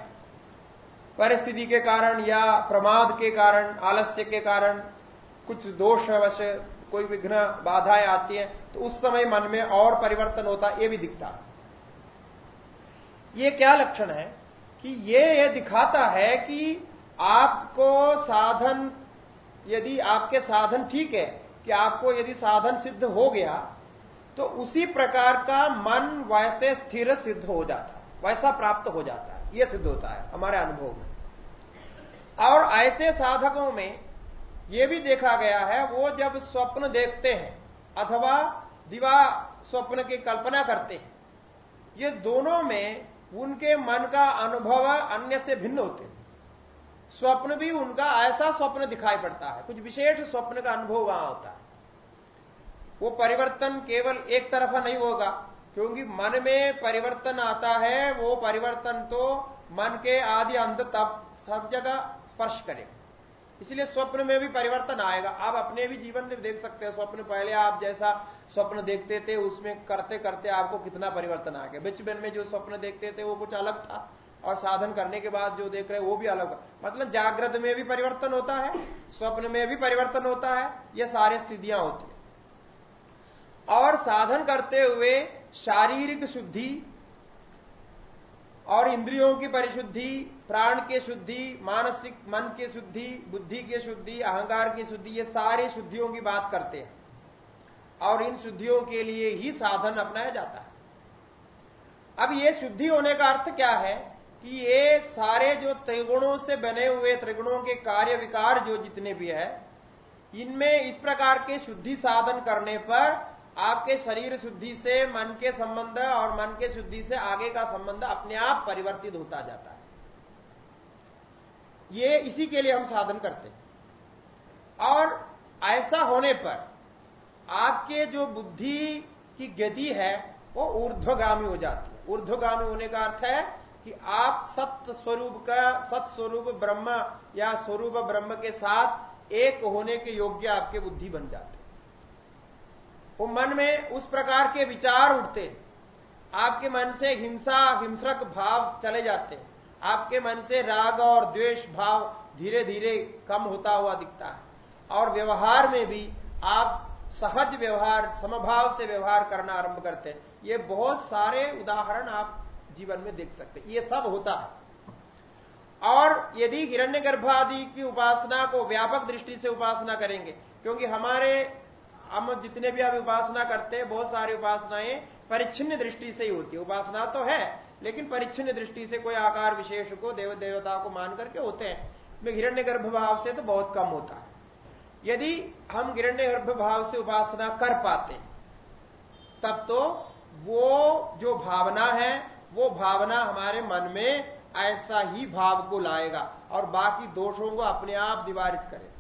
परिस्थिति के कारण या प्रमाद के कारण, आलस्य के कारण कुछ दोष अवश्य कोई विघ्न बाधाएँ आती है तो उस समय मन में और परिवर्तन होता, ये भी दिखता। ये क्या लक्षण है कि ये ये दिखाता है कि आपको साधन, यदि आपके साधन ठीक है, कि आपको यदि साधन सिद्ध हो गया तो उसी प्रकार का मन वैसे स्थिर सिद्ध हो जाता, वैसा प्राप्त हो जाता। यह सिद्ध होता है, हमारे अनुभव में। और ऐसे साधकों में यह भी देखा गया है, वो जब स्वप्न देखते हैं, अथवा दिवा स्वप्न की कल्पना करते हैं, ये दोनों में उनके मन का अनुभव अन्य से भिन्न होते हैं। स्वप्न भी उनका ऐसा स्वप्न दिखाई पड़ता है, कुछ विशेष स्वप्न का अनुभव वहाँ होता है। वो परिवर्तन केवल एक तरफा नहीं होगा क्योंकि मन में परिवर्तन आता है, वो परिवर्तन तो मन के आदि अंत तब सब जगह स्पर्श करेगा इसलिए स्वप्न में भी परिवर्तन आएगा। आप अपने भी जीवन में देख सकते हैं, स्वप्न पहले आप जैसा स्वप्न देखते थे, उसमें करते करते आपको कितना परिवर्तन आ गया। बचपन में जो स्वप्न देखते थे, वो कुछ अलग था और साधन करने के बाद जो देख रहे हैं, वो भी अलग मतलब जागृत में भी परिवर्तन होता है, स्वप्न में भी परिवर्तन होता है, ये सारी स्थितियाँ होती है। और साधन करते हुए शारीरिक शुद्धि और इंद्रियों की परिशुद्धि, प्राण के शुद्धि, मानसिक मन की शुद्धि, बुद्धि के शुद्धि, अहंकार की शुद्धि, ये सारी शुद्धियों की बात करते हैं। और इन शुद्धियों के लिए ही साधन अपनाया जाता है। अब ये शुद्धि होने का अर्थ क्या है कि ये सारे जो त्रिगुणों से बने हुए, त्रिगुणों के कार्य विकार जो जितने भी है, इनमें इस प्रकार के शुद्धि साधन करने पर आपके शरीर शुद्धि से, मन के संबंध और मन के शुद्धि से आगे का संबंध अपने आप परिवर्तित होता जाता है। ये इसी के लिए हम साधन करते हैं। और ऐसा होने पर आपके जो बुद्धि की गति है, वो ऊर्ध्वगामी हो जाती है। ऊर्ध्वगामी होने का अर्थ है कि आप सत्य स्वरूप का सत स्वरूप ब्रह्म या स्वरूप ब्रह्म के साथ एक होने के योग्य आपके बुद्धि बन जाते वो मन में उस प्रकार के विचार उठते, आपके मन से हिंसा, हिंसक भाव चले जाते, आपके मन से राग और द्वेष भाव धीरे धीरे कम होता हुआ दिखता है। और व्यवहार में भी आप सहज व्यवहार, समभाव से व्यवहार करना आरंभ करते हैं। ये बहुत सारे उदाहरण आप जीवन में देख सकते हैं। ये सब होता है। और यदि हिरण्य गर्भ आदि की उपासना को व्यापक दृष्टि से उपासना करेंगे, क्योंकि हमारे हम जितने भी आप उपासना करते हैं, बहुत सारी उपासनाएँ परिच्छिन्न दृष्टि से ही होती है। उपासना तो है, लेकिन परिच्छिन्न दृष्टि से कोई आकार विशेष को देव देवता को मान करके होते हैं। हिरण्य गर्भ भाव से तो बहुत कम होता है। यदि हम हिरण्य गर्भ भाव से उपासना कर पाते तब तो वो जो भावना है, वो भावना हमारे मन में ऐसा ही भाव को लाएगा और बाकी दोषों को अपने आप निवारित करे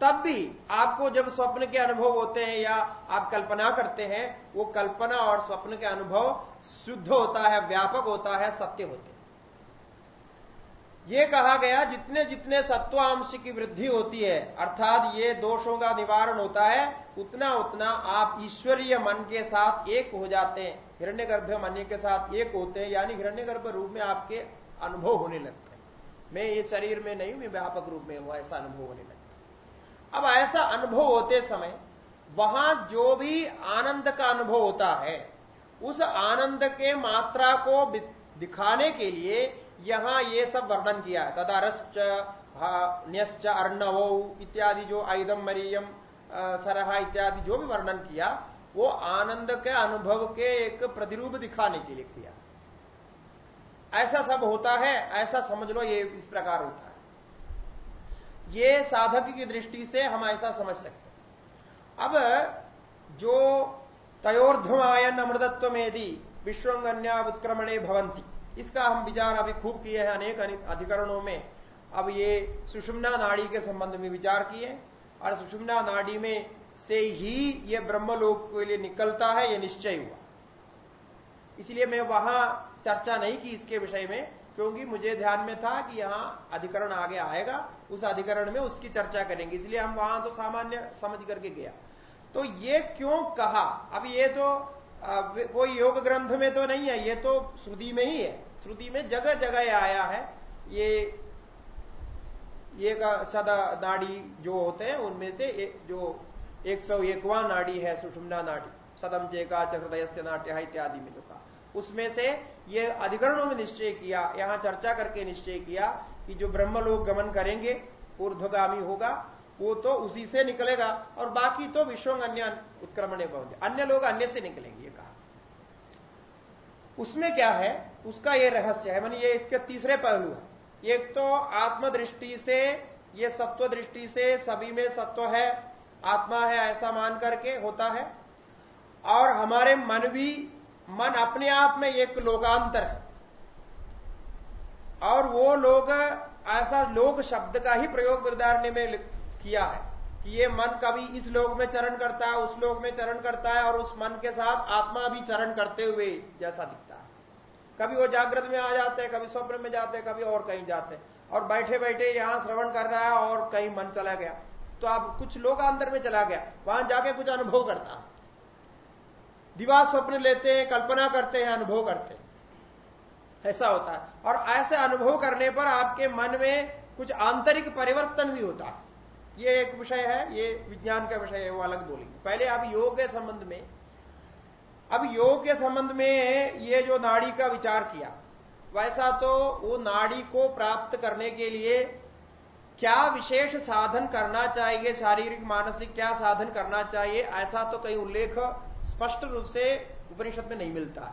तब भी आपको जब स्वप्न के अनुभव होते हैं या आप कल्पना करते हैं, वो कल्पना और स्वप्न के अनुभव शुद्ध होता है, व्यापक होता है, सत्य होते ये कहा गया, जितने जितने सत्वांश की वृद्धि होती है, अर्थात ये दोषों का निवारण होता है, उतना उतना आप ईश्वरीय मन के साथ एक हो जाते हैं। हिरण्य गर्भ मन के साथ एक होते हैं, यानी हिरण्य गर्भ रूप में आपके अनुभव होने लगते हैं। मैं ये शरीर में नहीं, मैं व्यापक रूप में हुआ, ऐसा अनुभव होने लगता अब ऐसा अनुभव होते समय, वहाँ जो भी आनंद का अनुभव होता है, उस आनंद के मात्रा को दिखाने के लिए यहाँ ये सब वर्णन किया है। तदारश्च न्यश्च, अर्णव इत्यादि जो आयुधम मरियम सरहा इत्यादि जो भी वर्णन किया, वो आनंद के अनुभव के एक प्रतिरूप दिखाने के लिए किया। ऐसा सब होता है, ऐसा समझ लो ये इस प्रकार होता है। ये साधक की दृष्टि से हम ऐसा समझ सकते अब जो तयोर्धमायन अमृतत्व में यदि विश्वंगन्या उत्क्रमणे भवंती इसका हम विचार अभी खूब किए हैं अनेक अधिकरणों में। अब ये सुषुम्ना नाड़ी के संबंध में विचार किए, और सुषुम्ना नाड़ी में से ही ये ब्रह्मलोक के लिए निकलता है, ये निश्चय हुआ। इसलिए मैं वहाँ चर्चा नहीं की इसके विषय में, क्योंकि मुझे ध्यान में था कि यहाँ अधिकरण आगे आएगा। उस अधिकरण में उसकी चर्चा करेंगे। इसलिए हम वहाँ तो सामान्य समझ करके गया। तो ये क्यों कहा? अब ये तो कोई योग ग्रंथ में तो नहीं है ये तो श्रुति में ही है। श्रुति में जगह जगह आया है। ये ये सदा नाड़ी जो होते हैं उनमें से एक, जो एक सौ एकवा नाड़ी है सुषुम्ना नाड़ी सदम चेका चक्रदय नाट्य इत्यादि में जो कहा। उसमें से ये अधिकरणों में निश्चय किया यहाँ चर्चा करके निश्चय किया कि जो ब्रह्म लोग गमन करेंगे, ऊर्ध्वगामी होगा, वो तो उसी से निकलेगा। और बाकी तो विश्व अन्य उत्क्रमण पहुँचे अन्य लोग अन्य से निकलेंगे, ये कहा। उसमें क्या है? उसका ये रहस्य है। मानी ये इसके तीसरे पहलू है। एक तो आत्मदृष्टि से, ये सत्व दृष्टि से सभी में सत्व है, आत्मा है ऐसा मान करके होता है। और हमारे मन भी, मन अपने आप में एक लोकांतर है। और वो लोग ऐसा लोक शब्द का ही प्रयोग वृदारण्य में किया है कि ये मन कभी इस लोक में चरण करता है, उस लोक में चरण करता है और उस मन के साथ आत्मा भी चरण करते हुए जैसा दिखता है। कभी वो जागृत में आ जाते हैं, कभी स्वप्न में जाते हैं, कभी और कहीं जाते हैं और बैठे बैठे यहाँ श्रवण कर रहा है और कहीं मन चला गया। तो अब कुछ लोग अंदर में चला गया, वहाँ जाके कुछ अनुभव करता दिवा स्वप्न लेते हैं, कल्पना करते हैं, अनुभव करते हैं। ऐसा होता है। और ऐसे अनुभव करने पर आपके मन में कुछ आंतरिक परिवर्तन भी होता है। ये एक विषय है, ये विज्ञान का विषय है, वो अलग बोलेंगे। पहले आप योग के संबंध में, अब योग के संबंध में ये जो नाड़ी का विचार किया, वैसा तो वो नाड़ी को प्राप्त करने के लिए क्या विशेष साधन करना चाहिए, शारीरिक, मानसिक, क्या साधन करना चाहिए, ऐसा तो कहीं उल्लेख स्पष्ट रूप से उपनिषद में नहीं मिलता।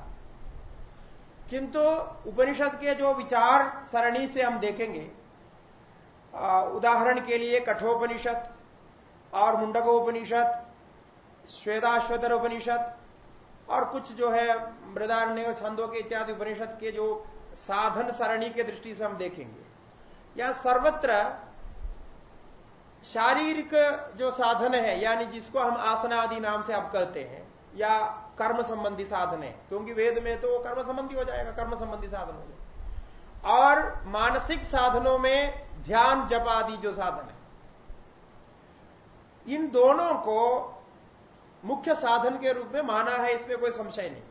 किंतु उपनिषद के जो विचार सरणी से हम देखेंगे उदाहरण के लिए कठोपनिषद और मुंडकोपनिषद श्वेदाश्वतर उपनिषद और कुछ जो है मृदारण्य छंदों के इत्यादि उपनिषद के जो साधन सरणी के दृष्टि से हम देखेंगे। या सर्वत्र शारीरिक जो साधन है, यानी जिसको हम आसना आदि नाम से अब कहते हैं, या कर्म संबंधी साधन है क्योंकि वेद में तो कर्म संबंधी हो जाएगा कर्म संबंधी साधन हो जाएगा। और मानसिक साधनों में ध्यान जप आदि जो साधन है, इन दोनों को मुख्य साधन के रूप में माना है, इसमें कोई संशय नहीं।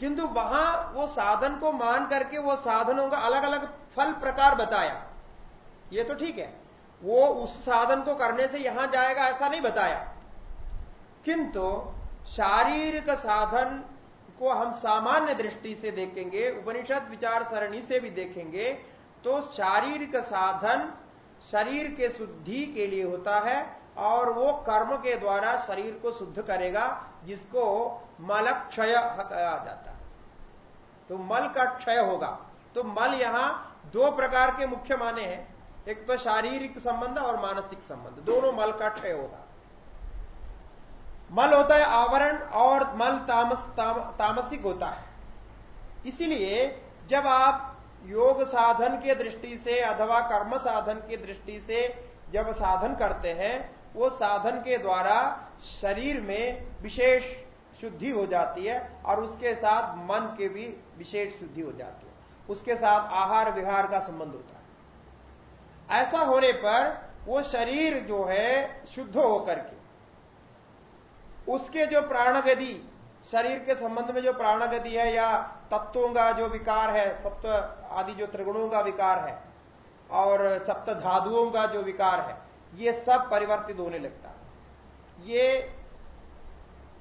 किंतु वहाँ वो साधन को मान करके वो साधनों का अलग अलग फल प्रकार बताया। ये तो ठीक है। वो उस साधन को करने से यहाँ जाएगा ऐसा नहीं बताया। किंतु शारीरिक साधन को हम सामान्य दृष्टि से देखेंगे, उपनिषद विचार सरणी से भी देखेंगे तो शारीरिक साधन शरीर के शुद्धि के लिए होता है और वो कर्म के द्वारा शरीर को शुद्ध करेगा, जिसको मल क्षय कहा जाता है। तो मल का क्षय होगा। तो मल यहाँ दो प्रकार के मुख्य माने हैं। एक तो शारीरिक संबंध और मानसिक संबंध। दोनों मल का क्षय होगा। मल होता है आवरण और मल तामस ताम, तामसिक होता है। इसीलिए जब आप योग साधन के दृष्टि से अथवा कर्म साधन की दृष्टि से जब साधन करते हैं वो साधन के द्वारा शरीर में विशेष शुद्धि हो जाती है और उसके साथ मन के भी विशेष शुद्धि हो जाती है। उसके साथ आहार विहार का संबंध होता है। ऐसा होने पर वो शरीर जो है शुद्ध होकर के उसके जो प्राणगति, शरीर के संबंध में जो प्राणगति है या तत्वों का जो विकार है, सप्त आदि जो त्रिगुणों का विकार है और सप्त धातुओं का जो विकार है, ये सब परिवर्तित होने लगता है। ये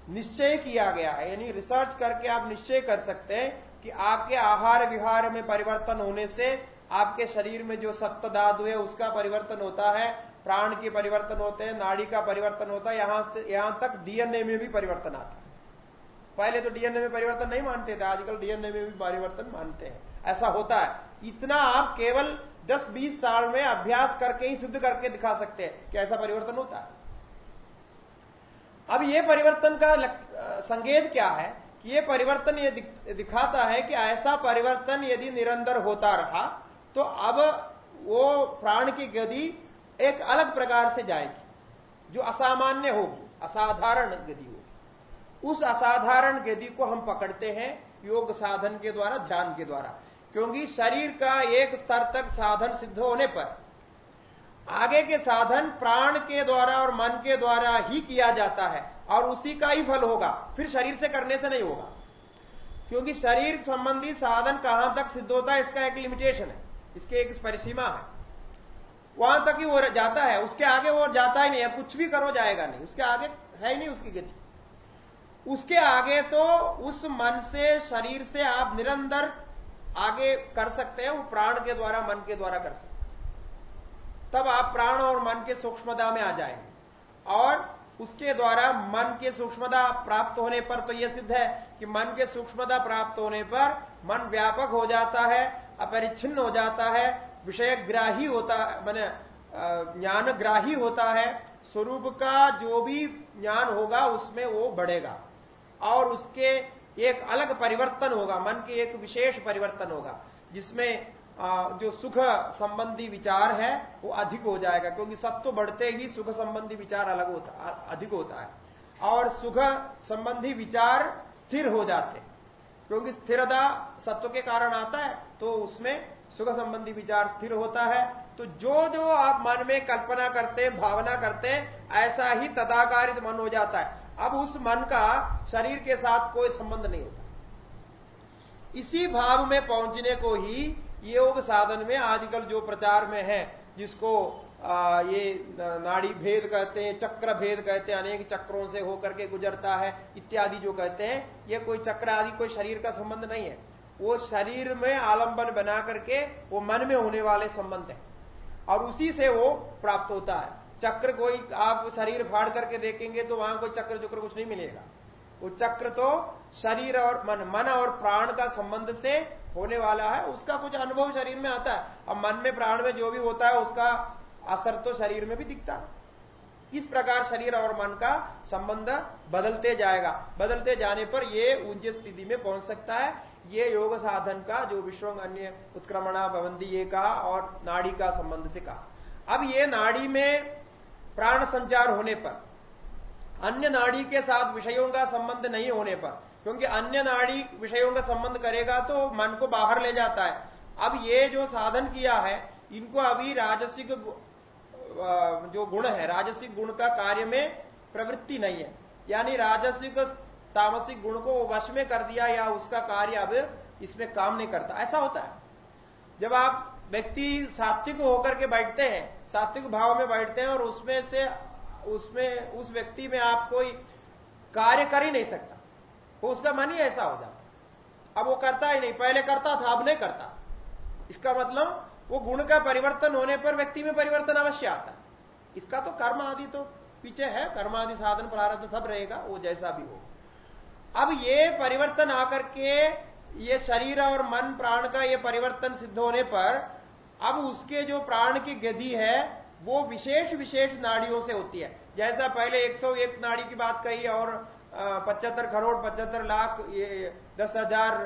निश्चय किया गया है, यानी रिसर्च करके आप निश्चय कर सकते हैं कि आपके आहार विहार में परिवर्तन होने से आपके शरीर में जो सप्त धातु है, उसका परिवर्तन होता है प्राण के परिवर्तन होते हैं, नाड़ी का परिवर्तन होता है, यहाँ यहाँ तक डीएनए में भी परिवर्तन आता है। पहले तो डीएनए में परिवर्तन नहीं मानते थे, आजकल डीएनए में भी परिवर्तन मानते हैं। ऐसा होता है। इतना आप केवल दस बीस साल में अभ्यास करके ही सिद्ध करके दिखा सकते हैं कि ऐसा परिवर्तन होता है। अब यह परिवर्तन का संकेत क्या है? कि यह परिवर्तन ये दिखाता है कि ऐसा परिवर्तन यदि निरंतर होता रहा तो अब वो प्राण की गति एक अलग प्रकार से जाएगी, जो असामान्य होगी, असाधारण गति होगी। उस असाधारण गति को हम पकड़ते हैं योग साधन के द्वारा, ध्यान के द्वारा, क्योंकि शरीर का एक स्तर तक साधन सिद्ध होने पर आगे के साधन प्राण के द्वारा और मन के द्वारा ही किया जाता है, और उसी का ही फल होगा। फिर शरीर से करने से नहीं होगा। क्योंकि शरीर संबंधी साधन कहाँ तक सिद्ध होता है, इसका एक लिमिटेशन है। इसके एक परिसीमा है। वहाँ तक ही वो जाता है, उसके आगे वो जाता ही नहीं है, कुछ भी करो जाएगा नहीं। उसके आगे है ही नहीं उसकी गति। उसके आगे तो उस मन से, शरीर से आप निरंतर आगे कर सकते हैं, वो प्राण के द्वारा, मन के द्वारा कर सकते हैं। तब आप प्राण और मन के सूक्ष्मता में आ जाएँगे। और उसके द्वारा मन के सूक्ष्मता प्राप्त होने पर तो यह सिद्ध है कि मन के सूक्ष्मता प्राप्त होने पर मन व्यापक हो जाता है, अपरिच्छिन्न हो जाता है विषय ग्राही होता है, मैंने ज्ञान ग्राही होता है, स्वरूप का जो भी ज्ञान होगा उसमें वो बढ़ेगा। और उसके एक अलग परिवर्तन होगा, मन के एक विशेष परिवर्तन होगा, जिसमें जो सुख संबंधी विचार है, वो अधिक हो जाएगा, क्योंकि सब तो बढ़ते ही सुख संबंधी विचार अलग होता अधिक होता है। और सुख संबंधी विचार स्थिर हो जाते क्योंकि स्थिरता सत्व के कारण आता है तो उसमें सुख संबंधी विचार स्थिर होता है तो जो जो आप मन में कल्पना करते हैं भावना करते हैं ऐसा ही तदाकारित मन हो जाता है। अब उस मन का शरीर के साथ कोई संबंध नहीं होता। इसी भाव में पहुँचने को ही योग साधन में आजकल जो प्रचार में है जिसको आ, ये नाड़ी भेद कहते हैं चक्र भेद कहते हैं अनेक चक्रों से होकर के गुजरता है इत्यादि जो कहते हैं ये कोई चक्र आदि कोई शरीर का संबंध नहीं है। वो शरीर में आलंबन बना करके वो मन में होने वाले संबंध है। और उसी से वो प्राप्त होता है। चक्र कोई आप शरीर फाड़ करके देखेंगे तो वहाँ कोई चक्र चुक्र कुछ नहीं मिलेगा। वो चक्र तो शरीर और मन मन और प्राण का संबंध से होने वाला है। उसका कुछ अनुभव शरीर में आता है। अब मन में प्राण में जो भी होता है, उसका असर तो शरीर में भी दिखता है। इस प्रकार शरीर और मन का संबंध बदलते जाएगा। बदलते जाने पर यह ऊंच स्थिति में पहुँच सकता है। ये योग साधन का, जो विश्व अन्य उत्क्रमणा भवंती, ये कहा और नाड़ी का संबंध से कहा। अब ये नाड़ी में प्राण संचार होने पर, अन्य नाड़ी के साथ विषयों का संबंध नहीं होने पर, क्योंकि अन्य नाड़ी विषयों का संबंध करेगा तो मन को बाहर ले जाता है। अब ये जो साधन किया है, इनको अभी राजसिक जो गुण है, राजसिक गुण का कार्य में प्रवृत्ति नहीं है। यानी राजसिक तामसिक गुण को वश में कर दिया या उसका कार्य अब इसमें काम नहीं करता। ऐसा होता है। जब आप व्यक्ति सात्विक होकर के बैठते हैं, सात्विक भाव में बैठते हैं और उसमें से, उसमें, उस व्यक्ति में आप कोई कार्य कर ही नहीं सकता वो उसका मन ही ऐसा हो जाता अब वो करता ही नहीं। पहले करता था, अब नहीं करता। इसका मतलब वो गुण का परिवर्तन होने पर व्यक्ति में परिवर्तन अवश्य आता है। इसका तो कर्म आदि तो पीछे है कर्म आदि साधन प्रारब्ध सब रहेगा, वो जैसा भी हो। अब ये परिवर्तन आकर के ये शरीर और मन, प्राण का ये परिवर्तन सिद्ध होने पर अब उसके जो प्राण की गति है, वो विशेष विशेष नाड़ियों से होती है। जैसा पहले 101 नाड़ी की बात कही और पचहत्तर करोड़, पचहत्तर लाख, ये दस हज़ार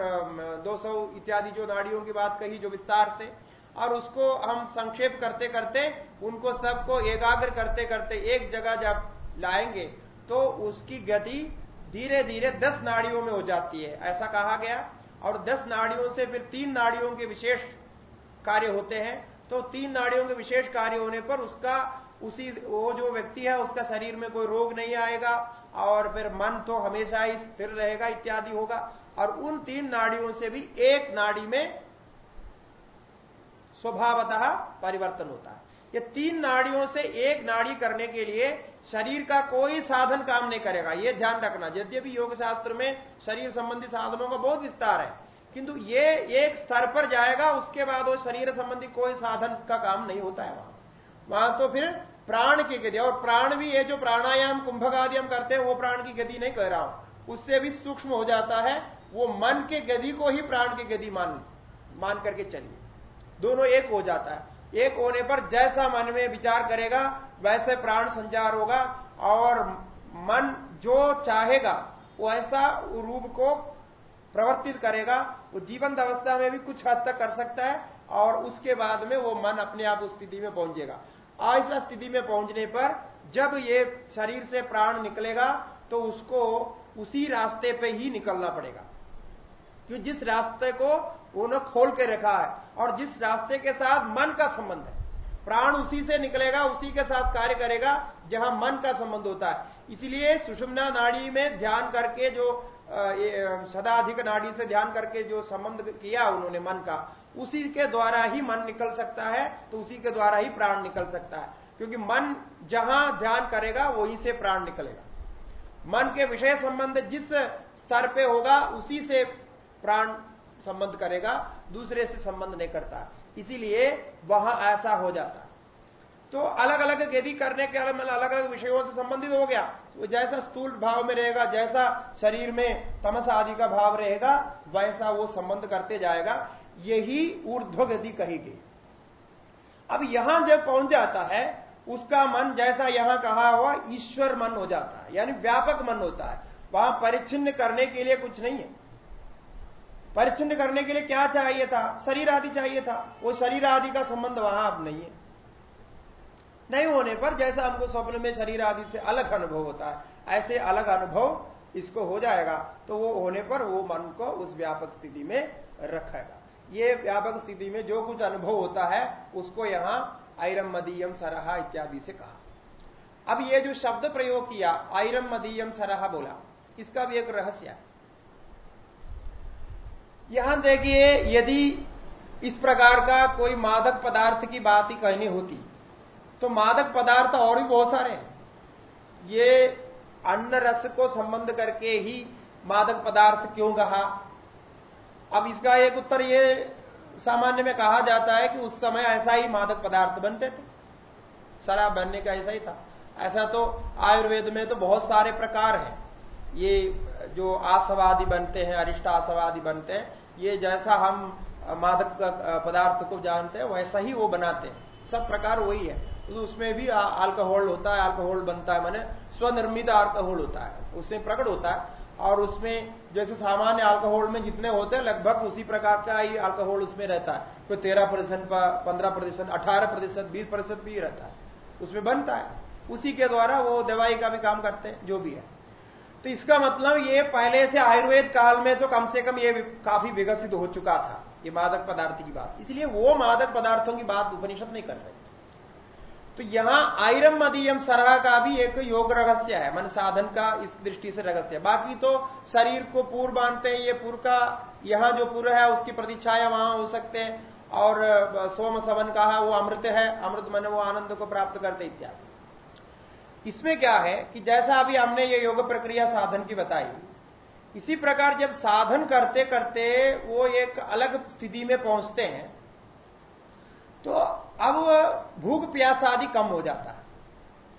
दो सौ इत्यादि जो नाड़ियों की बात कही जो विस्तार से, और उसको हम संक्षेप करते करते, उनको सबको एकाग्र करते करते एक जगह जब लाएँगे तो उसकी गति धीरे धीरे दस नाड़ियों में हो जाती है। ऐसा कहा गया। और दस नाड़ियों से फिर तीन नाड़ियों के विशेष कार्य होते हैं। तो तीन नाड़ियों के विशेष कार्य होने पर उसका, उसी, वो जो व्यक्ति है, उसका शरीर में कोई रोग नहीं आएगा और फिर मन तो हमेशा ही स्थिर रहेगा, इत्यादि होगा। और उन तीन नाड़ियों से भी एक नाड़ी में स्वभावतः परिवर्तन होता है। ये तीन नाड़ियों से एक नाड़ी करने के लिए शरीर का कोई साधन काम नहीं करेगा, ये ध्यान रखना। यद्यपि योग शास्त्र में शरीर संबंधी साधनों का बहुत विस्तार है, किंतु ये एक स्तर पर जाएगा, उसके बाद वो शरीर संबंधी कोई साधन का काम नहीं होता है वहाँ। वहाँ तो फिर प्राण की गति, और प्राण भी ये जो प्राणायाम, कुंभक आदि हम करते हैं, वो प्राण की गति नहीं कह रहा हूँ। उससे भी सूक्ष्म हो जाता है, वो मन के गति को ही प्राण की गति मान मान करके चलिए। दोनों एक हो जाता है। एक होने पर जैसा मन में विचार करेगा वैसे प्राण संचार होगा और मन जो चाहेगा, वो ऐसा रूप को प्रवर्तित करेगा, वो जीवंत अवस्था में भी कुछ हद तक कर सकता है और उसके बाद में वो मन अपने आप उस स्थिति में पहुंचेगा। ऐसा स्थिति में पहुँचने पर जब ये शरीर से प्राण निकलेगा तो उसको उसी रास्ते पे ही निकलना पड़ेगा। क्यों? जिस रास्ते को उन्होंने खोल के रखा है और जिस रास्ते के साथ मन का संबंध है। प्राण उसी से निकलेगा, उसी के साथ कार्य करेगा, जहाँ मन का संबंध होता है। इसलिए सुषुम्ना नाड़ी में ध्यान करके जो सदाधिक नाड़ी से ध्यान करके जो संबंध किया उन्होंने मन का, उसी के द्वारा ही मन निकल सकता है तो उसी के द्वारा ही प्राण निकल सकता है। क्योंकि मन जहाँ ध्यान करेगा, वहीं से प्राण निकलेगा। मन के विषय संबंध जिस स्तर पे होगा, उसी से प्राण संबंध करेगा, दूसरे से संबंध नहीं करता। इसीलिए वहाँ ऐसा हो जाता। तो अलग अलग यदि करने के अलग अलग अलग विषयों से संबंधित हो गया। वो जैसा स्थूल भाव में रहेगा, जैसा शरीर में तमस आदि का भाव रहेगा, वैसा वो संबंध करते जाएगा। यही ऊर्ध्व गति कही गई अब यहाँ जब पहुँच जाता है, उसका मन जैसा यहाँ कहा हुआ, ईश्वर मन हो जाता है, यानी व्यापक मन होता है। वहाँ परिच्छिन्न करने के लिए कुछ नहीं है। परिच्छिन्न करने के लिए क्या चाहिए था? शरीर आदि चाहिए था। वो शरीर आदि का संबंध वहाँ अब नहीं है। नहीं होने पर जैसा हमको स्वप्न में शरीर आदि से अलग अनुभव होता है, ऐसे अलग अनुभव इसको हो जाएगा। तो वो होने पर वो मन को उस व्यापक स्थिति में रखेगा। ये व्यापक स्थिति में जो कुछ अनुभव होता है, उसको यहाँ आयरम मदीयम सरहा इत्यादि से कहा। अब ये जो शब्द प्रयोग किया आयरम मदीयम सरहा बोला, इसका भी एक रहस्य है। यहाँ देखिए, यदि इस प्रकार का कोई मादक पदार्थ की बात ही कहनी होती तो मादक पदार्थ और भी बहुत सारे हैं। ये अन्न रस को संबंध करके ही मादक पदार्थ क्यों कहा? अब इसका एक उत्तर ये सामान्य में कहा जाता है कि उस समय ऐसा ही मादक पदार्थ बनते थे। शराब बनने का ऐसा ही था। ऐसा तो आयुर्वेद में तो बहुत सारे प्रकार हैं। ये जो आसवादी बनते हैं अरिष्ट आसवादी बनते हैं ये जैसा हम मादक पदार्थ को जानते हैं, वैसा ही वो बनाते हैं। सब प्रकार वही है। तो उसमें भी अल्कोहल होता है अल्कोहल बनता है, माने स्वनिर्मित अल्कोहल होता है। उसमें प्रकट होता है। और उसमें जैसे सामान्य अल्कोहल में जितने होते हैं, लगभग उसी प्रकार का ही अल्कोहल उसमें रहता है। कोई तेरह प्रतिशत पंद्रह प्रतिशत, अठारह प्रतिशत, बीस प्रतिशत भी रहता है। उसमें बनता है। उसी के द्वारा वो दवाई का भी काम करते हैं, जो भी है। तो इसका मतलब ये पहले से आयुर्वेद काल में तो कम से कम ये काफ़ी विकसित हो चुका था, ये मादक पदार्थ की बात। इसलिए वो मादक पदार्थों की बात उपनिषद नहीं कर रहे तो यहाँ आयरम मदीयम सरह का भी एक योग रहस्य है, मन साधन का इस दृष्टि से रहस्य है। बाकी तो शरीर को पूर्व मानते हैं, ये पूर्व का, यहाँ जो पूर्व है, उसकी प्रतिच्छाया वहाँ हो सकते हैं। और सोम सवन कहा, वो अमृत है, अमृत मन वो आनंद को प्राप्त करते इत्यादि। इसमें क्या है कि जैसा अभी हमने ये योग प्रक्रिया साधन की बताई, इसी प्रकार जब साधन करते करते वो एक अलग स्थिति में पहुँचते हैं तो अब भूख प्यास आदि कम हो जाता है।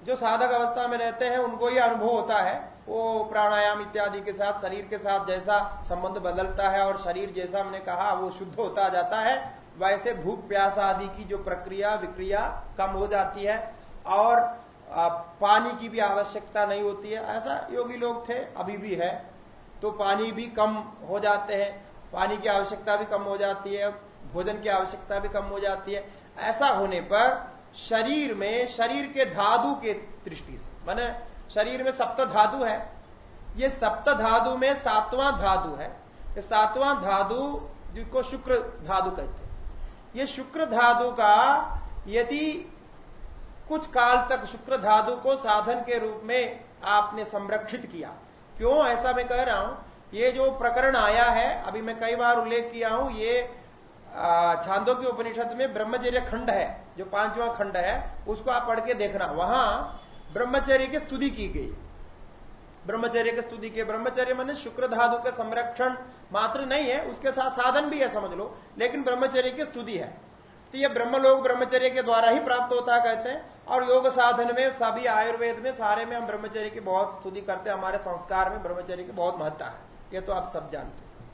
जो साधक अवस्था में रहते हैं, उनको ये अनुभव होता है, वो प्राणायाम इत्यादि के साथ, शरीर के साथ जैसा संबंध बदलता है और शरीर जैसा हमने कहा, वो शुद्ध होता जाता है, वैसे भूख प्यास आदि की जो प्रक्रिया, विक्रिया कम हो जाती है और पानी की भी आवश्यकता नहीं होती है। ऐसा योगी लोग थे, अभी भी है। तो पानी भी कम हो जाते हैं, पानी की आवश्यकता भी कम हो जाती है, भोजन की आवश्यकता भी कम हो जाती है। ऐसा होने पर शरीर में, शरीर के धातु के दृष्टि से, माने शरीर में सप्त धातु है। ये सप्त धातु में सातवां धातु है। ये सातवां धातु जिसको शुक्र धातु कहते हैं। ये शुक्र धातु का यदि कुछ काल तक शुक्र धातु को साधन के रूप में आपने संरक्षित किया। क्यों? ऐसा मैं कह रहा हूँ, ये जो प्रकरण आया है, अभी मैं कई बार उल्लेख किया हूँ, ये छांदों के उपनिषद में ब्रह्मचर्य खंड है, जो पांचवा खंड है, उसको आप पढ़ के देखना। वहाँ ब्रह्मचर्य की स्तुति की गई। ब्रह्मचर्य की स्तुति के। ब्रह्मचर्य मैंने शुक्र धातु का संरक्षण मात्र नहीं है, उसके साथ साधन भी है, समझ लो, लेकिन ब्रह्मचर्य की स्तुति है। तो यह ब्रह्मलोक ब्रह्मचर्य के द्वारा ही प्राप्त होता कहते हैं। और योग साधन में, सभी आयुर्वेद में, सारे में हम ब्रह्मचर्य की बहुत स्तुति करते हैं, हमारे संस्कार में ब्रह्मचर्य की बहुत महत्ता है। ये तो आप सब जानते हैं।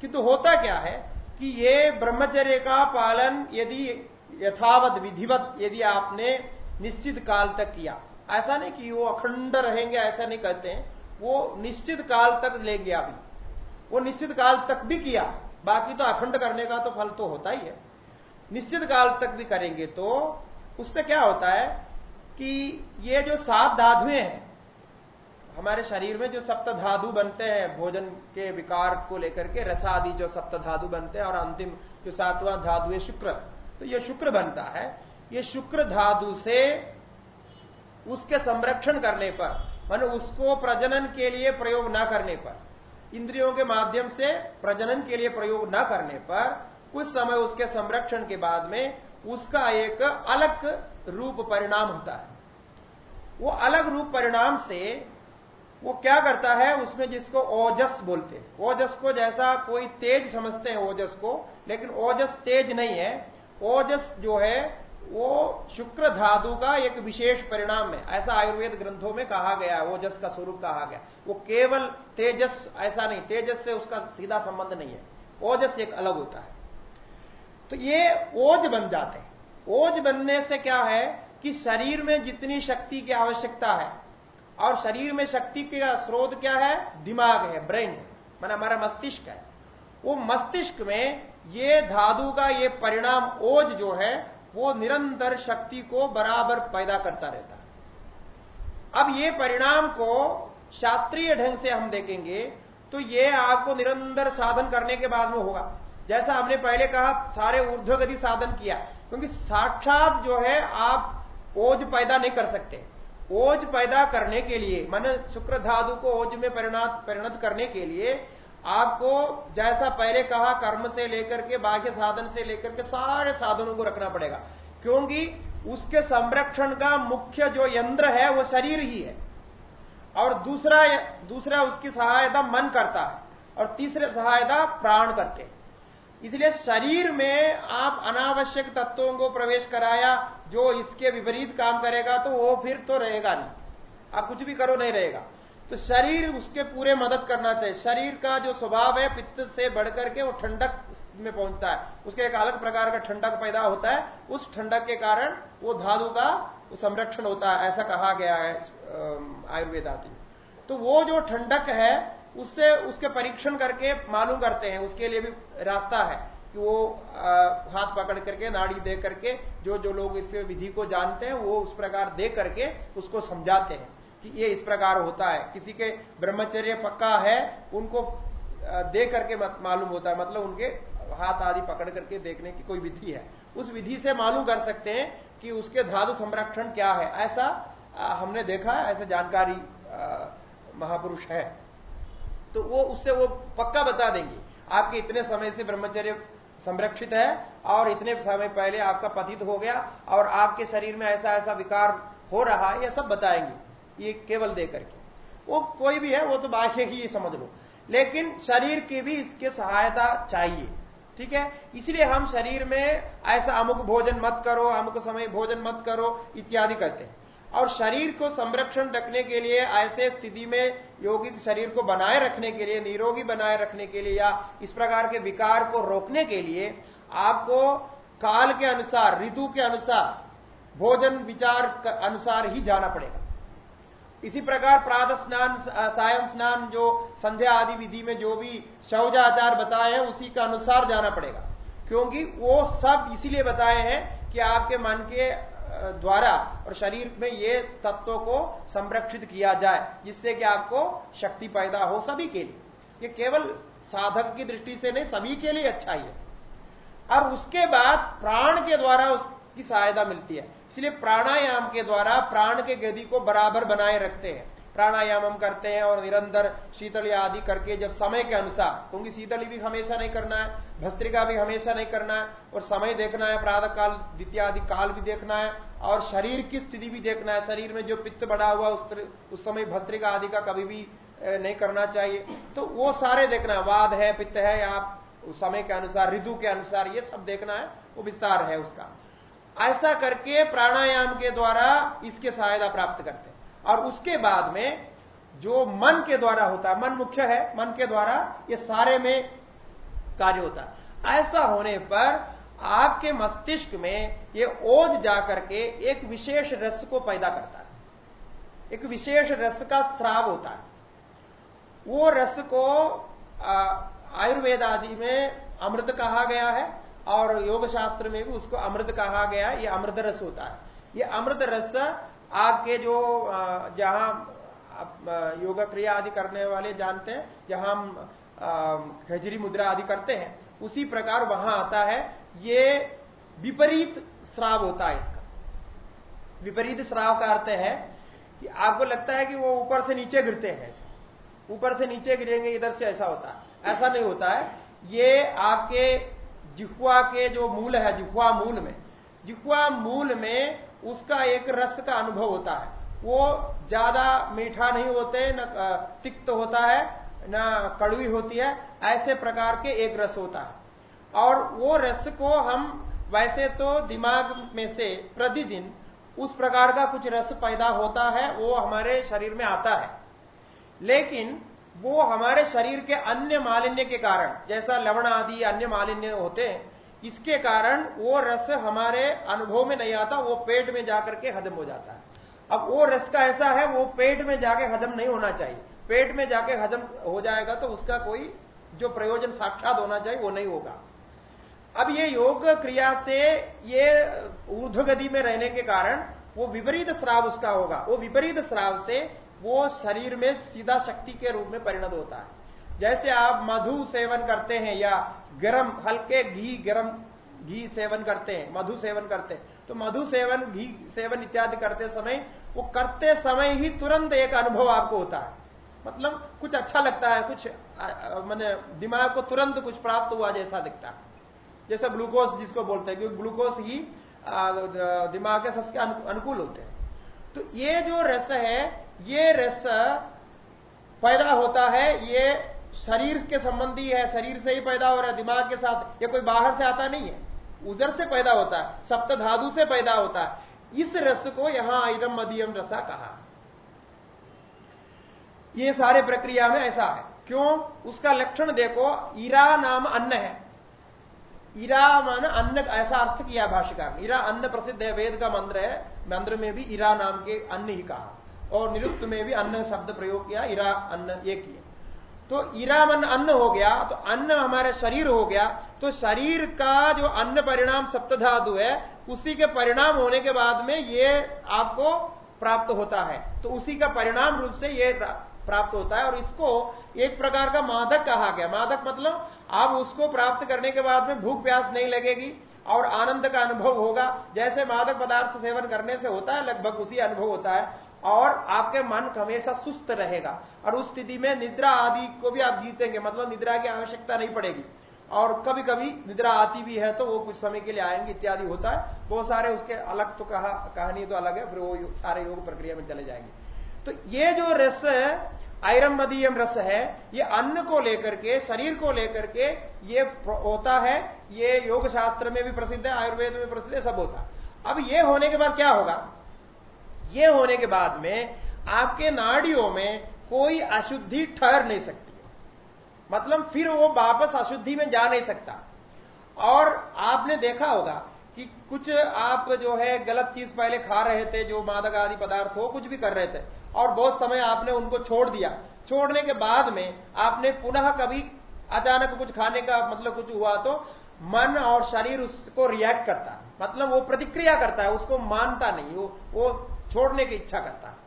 किंतु होता क्या है कि ये ब्रह्मचर्य का पालन यदि यथावत, विधिवत, यदि आपने निश्चित काल तक किया, ऐसा नहीं कि वो अखंड रहेंगे, ऐसा नहीं कहते हैं। वो निश्चित काल तक ले गया अभी। वो निश्चित काल तक भी किया, बाकी तो अखंड करने का तो फल तो होता ही है। निश्चित काल तक भी करेंगे तो उससे क्या होता है कि ये जो सात धाधुएँ हैं, हमारे शरीर में जो सप्त धाधु बनते हैं, भोजन के विकार को लेकर के रसादि जो सप्त धाधु बनते हैं और अंतिम जो सातवां धाधु है शुक्र। तो ये शुक्र बनता है। ये शुक्र धाधु से उसके संरक्षण करने पर, मान उसको प्रजनन के लिए प्रयोग न करने पर, इंद्रियों के माध्यम से प्रजनन के लिए प्रयोग न करने पर, कुछ समय उसके संरक्षण के बाद में उसका एक अलग रूप परिणाम होता है। वो अलग रूप परिणाम से वो क्या करता है, उसमें जिसको ओजस बोलते हैं। ओजस को जैसा कोई तेज समझते हैं ओजस को, लेकिन ओजस तेज नहीं है। ओजस जो है, वो शुक्र धातु का एक विशेष परिणाम है। ऐसा आयुर्वेद ग्रंथों में कहा गया है, ओजस का स्वरूप कहा गया वो केवल तेजस, ऐसा नहीं, तेजस से उसका सीधा संबंध नहीं है। ओजस एक अलग होता है। तो ये ओज बन जाते हैं। ओज बनने से क्या है कि शरीर में जितनी शक्ति की आवश्यकता है, और शरीर में शक्ति का स्रोत क्या है? दिमाग है, ब्रेन मैंने हमारा मस्तिष्क है। वो मस्तिष्क में ये धातु का ये परिणाम ओज जो है, वो निरंतर शक्ति को बराबर पैदा करता रहता है। अब ये परिणाम को शास्त्रीय ढंग से हम देखेंगे तो ये आपको निरंतर साधन करने के बाद में होगा। जैसा हमने पहले कहा, सारे ऊर्ध्वगति साधन किया। क्योंकि साक्षात जो है, आप ओज पैदा नहीं कर सकते। ओज पैदा करने के लिए, मन शुक्र धातु को ओज में परिणत परिणत करने के लिए, आपको जैसा पहले कहा, कर्म से लेकर के, बाह्य साधन से लेकर के, सारे साधनों को रखना पड़ेगा। क्योंकि उसके संरक्षण का मुख्य जो यंत्र है, वो शरीर ही है। और दूसरा दूसरा उसकी सहायता मन करता है। और तीसरे सहायता प्राण करते हैं इसलिए शरीर में आप अनावश्यक तत्वों को प्रवेश कराया, जो इसके विपरीत काम करेगा तो वो फिर तो रहेगा नहीं। आप कुछ भी करो, नहीं रहेगा। तो शरीर उसके पूरे मदद करना चाहिए। शरीर का जो स्वभाव है, पित्त से बढ़कर के वो ठंडक में पहुँचता है। उसके एक अलग प्रकार का ठंडक पैदा होता है। उस ठंडक के कारण वो धातु का संरक्षण होता है, ऐसा कहा गया है आयुर्वेद आदि तो वो जो ठंडक है उससे उसके परीक्षण करके मालूम करते हैं उसके लिए भी रास्ता है कि वो आ, हाथ पकड़ करके नाड़ी दे करके जो जो लोग इस विधि को जानते हैं वो उस प्रकार दे करके उसको समझाते हैं कि ये इस प्रकार होता है। किसी के ब्रह्मचर्य पक्का है उनको दे करके मालूम होता है। मतलब उनके हाथ आदि पकड़ करके देखने की कोई विधि है। उस विधि से मालूम कर सकते हैं कि उसके धातु संरक्षण क्या है। ऐसा हमने देखा ऐसा जानकारी महापुरुष है। तो वो उससे वो पक्का बता देंगे। आपके इतने समय से ब्रह्मचर्य संरक्षित है और इतने समय पहले आपका पतित हो गया और आपके शरीर में ऐसा ऐसा विकार हो रहा है यह सब बताएँगे। ये केवल दे करके। वो कोई भी है, वो तो बाह्य ही समझ लो। लेकिन शरीर की भी इसके सहायता चाहिए। ठीक है? इसलिए हम शरीर में ऐसा अमुक भोजन मत करो, अमुक समय भोजन मत करो, इत्यादि कहते हैं। और शरीर को संरक्षण रखने के लिए, ऐसे स्थिति में यौगिक शरीर को बनाए रखने के लिए, निरोगी बनाए रखने के लिए या इस प्रकार के विकार को रोकने के लिए, आपको काल के अनुसार, ऋतु के अनुसार, भोजन विचार अनुसार ही जाना पड़ेगा। इसी प्रकार प्रातः स्नान सायं स्नान जो संध्या आदि विधि में जो भी शौचाचार बताए हैं, उसी का अनुसार जाना पड़ेगा। क्योंकि वो सब इसीलिए बताए हैं कि आपके मन के द्वारा और शरीर में ये तत्वों को संरक्षित किया जाए, जिससे कि आपको शक्ति पैदा हो सभी के लिए। ये केवल साधक की दृष्टि से नहीं, सभी के लिए अच्छा ही है। और उसके बाद प्राण के द्वारा उसकी सहायता मिलती है। इसलिए प्राणायाम के द्वारा प्राण के गति को बराबर बनाए रखते हैं। प्राणायाम हम करते हैं और निरंतर शीतली आदि करके जब समय के अनुसार क्योंकि शीतली भी हमेशा नहीं करना है भस्त्रिका भी हमेशा नहीं करना है और समय देखना है प्रातः काल द्वितीय आदि काल भी देखना है और शरीर की स्थिति भी देखना है। शरीर में जो पित्त बढ़ा हुआ उस, उस समय भस्त्रिका आदि का कभी भी नहीं करना चाहिए। तो वो सारे देखना है। वाद है पित्त है या समय के अनुसार ऋतु के अनुसार ये सब देखना है वो विस्तार है उसका। ऐसा करके प्राणायाम के द्वारा इसके सहायता प्राप्त करते हैं। और उसके बाद में जो मन के द्वारा होता है, मन मुख्य है, मन के द्वारा ये सारे में कार्य होता है। ऐसा होने पर आपके मस्तिष्क में ये ओज जाकर के एक विशेष रस को पैदा करता है। एक विशेष रस का स्त्राव होता है। वो रस को आयुर्वेद आदि में अमृत कहा गया है और योग शास्त्र में भी उसको अमृत कहा गया है, ये अमृत रस होता है। ये अमृत रस आपके जो जहाँ योग क्रिया आदि करने वाले जानते हैं, जहाँ हम खजरी मुद्रा आदि करते हैं, उसी प्रकार वहाँ आता है, ये विपरीत श्राव होता है इसका। विपरीत श्राव का अर्थ है कि आपको लगता है कि वो ऊपर से नीचे गिरते हैं ऊपर से नीचे गिरेंगे, इधर से ऐसा होता है। ऐसा नहीं होता है। ये आपके जिह्वा के जो मूल है, जिह्वा मूल में, जिह्वा मूल में उसका एक रस का अनुभव होता है। वो ज़्यादा मीठा नहीं होते, न तिक्त होता है, न कड़वी होती है, ऐसे प्रकार के एक रस होता है। और वो रस को हम वैसे तो दिमाग में से प्रतिदिन उस प्रकार का कुछ रस पैदा होता है, वो हमारे शरीर में आता है। लेकिन वो हमारे शरीर के अन्य मालिन्य के कारण, जैसा लवण आदि अन्य मालिन्य होते हैं इसके कारण वो रस हमारे अनुभव में नहीं आता, वो पेट में जाकर के हजम हो जाता है। अब वो रस का ऐसा है, वो पेट में जाके हजम नहीं होना चाहिए। पेट में जाके हजम हो जाएगा तो उसका कोई जो प्रयोजन साक्षात होना चाहिए, वो नहीं होगा। अब ये योग क्रिया से ये ऊर्ध्वगति में रहने के कारण वो विपरीत श्राव उसका होगा। वो विपरीत श्राव से वो शरीर में सीधा शक्ति के रूप में परिणत होता है। जैसे आप मधु सेवन करते हैं या गरम, हल्के घी गरम घी सेवन करते हैं, मधु सेवन करते हैं तो मधु सेवन, घी सेवन इत्यादि करते समय, वो करते समय ही तुरंत एक अनुभव आपको होता है। मतलब कुछ अच्छा लगता है, कुछ मैंने दिमाग को तुरंत कुछ प्राप्त हुआ जैसा दिखता है। जैसा ग्लूकोज जिसको बोलते हैं, क्योंकि ग्लूकोज ही दिमाग के सबसे अनुकूल होते हैं। तो ये जो रस है, ये रस पैदा होता है, ये शरीर के संबंधी है, शरीर से ही पैदा हो रहा है, दिमाग के साथ, ये कोई बाहर से आता नहीं है। उधर से पैदा होता है, सप्त धातु से पैदा होता है। इस रस को यहाँ आइरम मदियम रसा कहा। ये सारे प्रक्रिया में ऐसा है। क्यों? उसका लक्षण देखो ईरा नाम अन्न है। ईरा मान अन्न, ऐसा अर्थ किया भाष्यकार ईरा अन्न प्रसिद्ध है, वेद का मंत्र है। मंत्र में भी ईरा नाम के अन्न ही कहा। और निरुक्त में भी अन्न शब्द प्रयोग किया ईरा अन्न ये किया। तो ईरा मन अन्न हो गया तो अन्न हमारे शरीर हो गया तो शरीर का जो अन्न परिणाम सप्तधातु है, उसी के परिणाम होने के बाद में ये आपको प्राप्त होता है। तो उसी का परिणाम रूप से ये प्राप्त होता है और इसको एक प्रकार का मादक कहा गया। मादक मतलब आप उसको प्राप्त करने के बाद में भूख प्यास नहीं लगेगी और आनंद का अनुभव होगा। जैसे मादक पदार्थ सेवन करने से होता है, लगभग उसी अनुभव होता है। और आपके मन हमेशा सुस्त रहेगा। और उस स्थिति में निद्रा आदि को भी आप जीतेंगे मतलब निद्रा की आवश्यकता नहीं पड़ेगी। और कभी कभी निद्रा आती भी है तो वो कुछ समय के लिए आएँगे, इत्यादि होता है। बहुत सारे उसके अलग तो कहा, कहानी तो अलग है, फिर वो सारे योग प्रक्रिया में चले जाएँगे। तो ये जो रस आयरम मदीयम रस है, ये अन्न को लेकर के, शरीर को लेकर के ये होता है। ये योग शास्त्र में भी प्रसिद्ध है, आयुर्वेद में प्रसिद्ध है, सब होता है। अब ये होने के बाद क्या होगा? ये होने के बाद में आपके नाड़ियों में कोई अशुद्धि ठहर नहीं सकती। मतलब फिर वो वापस अशुद्धि में जा नहीं सकता। और आपने देखा होगा कि कुछ आप जो है गलत चीज़ पहले खा रहे थे, जो मादक आदि पदार्थ हो, कुछ भी कर रहे थे, और बहुत समय आपने उनको छोड़ दिया। छोड़ने के बाद में आपने पुनः कभी अचानक कुछ खाने का मतलब कुछ हुआ तो मन और शरीर उसको रिएक्ट करता। मतलब वो प्रतिक्रिया करता है, उसको मानता नहीं। वो वो छोड़ने की इच्छा करता है।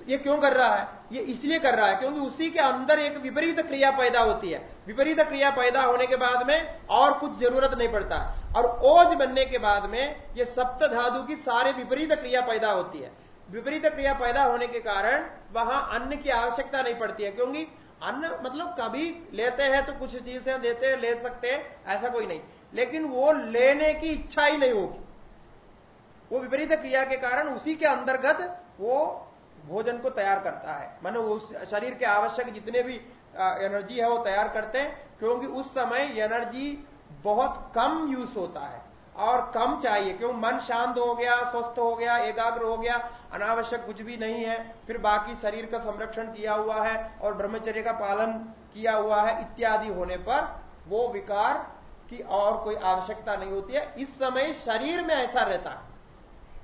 तो ये क्यों कर रहा है? ये इसलिए कर रहा है क्योंकि उसी के अंदर एक विपरीत क्रिया पैदा होती है। विपरीत क्रिया पैदा होने के बाद में और कुछ ज़रूरत नहीं पड़ता। और ओज बनने के बाद में ये सप्त धातु की सारे विपरीत क्रिया पैदा होती है। विपरीत क्रिया पैदा होने के कारण वहाँ अन्न की आवश्यकता नहीं पड़ती है। क्योंकि अन्न मतलब कभी लेते हैं तो कुछ चीज़ें देते हैं, ले सकते हैं, ऐसा कोई नहीं। लेकिन वो लेने की इच्छा ही नहीं होगी। वो विपरीत क्रिया के कारण उसी के अंतर्गत वो भोजन को तैयार करता है। मान उस शरीर के आवश्यक जितने भी एनर्जी है वो तैयार करते हैं, क्योंकि उस समय एनर्जी बहुत कम यूज़ होता है और कम चाहिए। क्यों? मन शांत हो गया, स्वस्थ हो गया, एकाग्र हो गया, अनावश्यक कुछ भी नहीं है, फिर बाकी शरीर का संरक्षण किया हुआ है और ब्रह्मचर्य का पालन किया हुआ है इत्यादि होने पर वो विकार की और कोई आवश्यकता नहीं होती है। इस समय शरीर में ऐसा रहता है।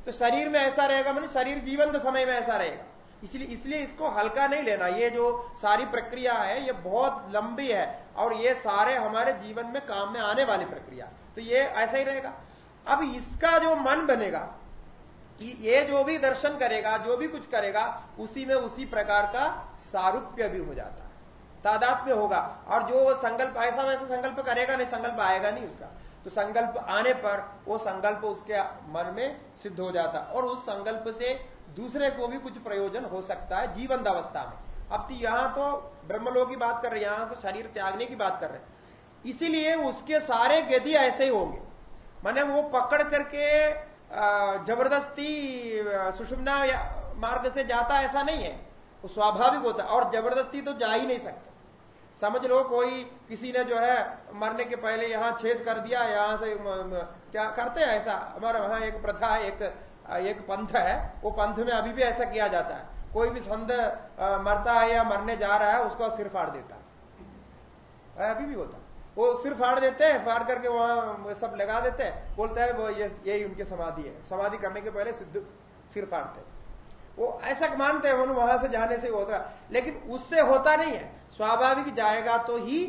तो शरीर में ऐसा रहेगा मैंने शरीर जीवंत समय में ऐसा रहेगा। इसलिए इसलिए इसको हल्का नहीं लेना। ये जो सारी प्रक्रिया है, ये बहुत लंबी है, और ये सारे हमारे जीवन में काम में आने वाली प्रक्रिया। तो ये ऐसा ही रहेगा। अब इसका जो मन बनेगा, कि ये जो भी दर्शन करेगा, जो भी कुछ करेगा, उसी में उसी प्रकार का सारूप्य भी हो जाता है। तादात्म्य होगा। और जो संकल्प, ऐसा वैसा संकल्प करेगा नहीं, संकल्प आएगा नहीं उसका। तो संकल्प आने पर वो संकल्प उसके मन में सिद्ध हो जाता और उस संकल्प से दूसरे को भी कुछ प्रयोजन हो सकता है जीवन अवस्था में। अब तो यहाँ तो ब्रह्मलोक की बात कर रहे हैं, यहाँ से शरीर त्यागने की बात कर रहे हैं। इसीलिए उसके सारे गति ऐसे ही होंगे। मैंने वो पकड़ करके ज़बरदस्ती सुषुम्ना मार्ग से जाता ऐसा नहीं है। वो स्वाभाविक होता है। और ज़बरदस्ती तो जा ही नहीं सकता। समझ लो कोई किसी ने जो है मरने के पहले यहाँ छेद कर दिया, यहाँ से क्या करते हैं ऐसा? हमारा वहाँ एक प्रथा है एक एक पंथ है। वो पंथ में अभी भी ऐसा किया जाता है। कोई भी संत मरता है या मरने जा रहा है, उसको सिर फाड़ देता है। अभी भी होता वो सिर फाड़ देते हैं, फाड़ करके वहाँ सब लगा देते हैं। बोलता है, वो ये, यही उनकी समाधि है। समाधि करने के पहले सिद्ध, सिर फाड़ते वो ऐसा मानते हैं वहाँ से जाने से होता लेकिन उससे होता नहीं है। स्वाभाविक जाएगा तो ही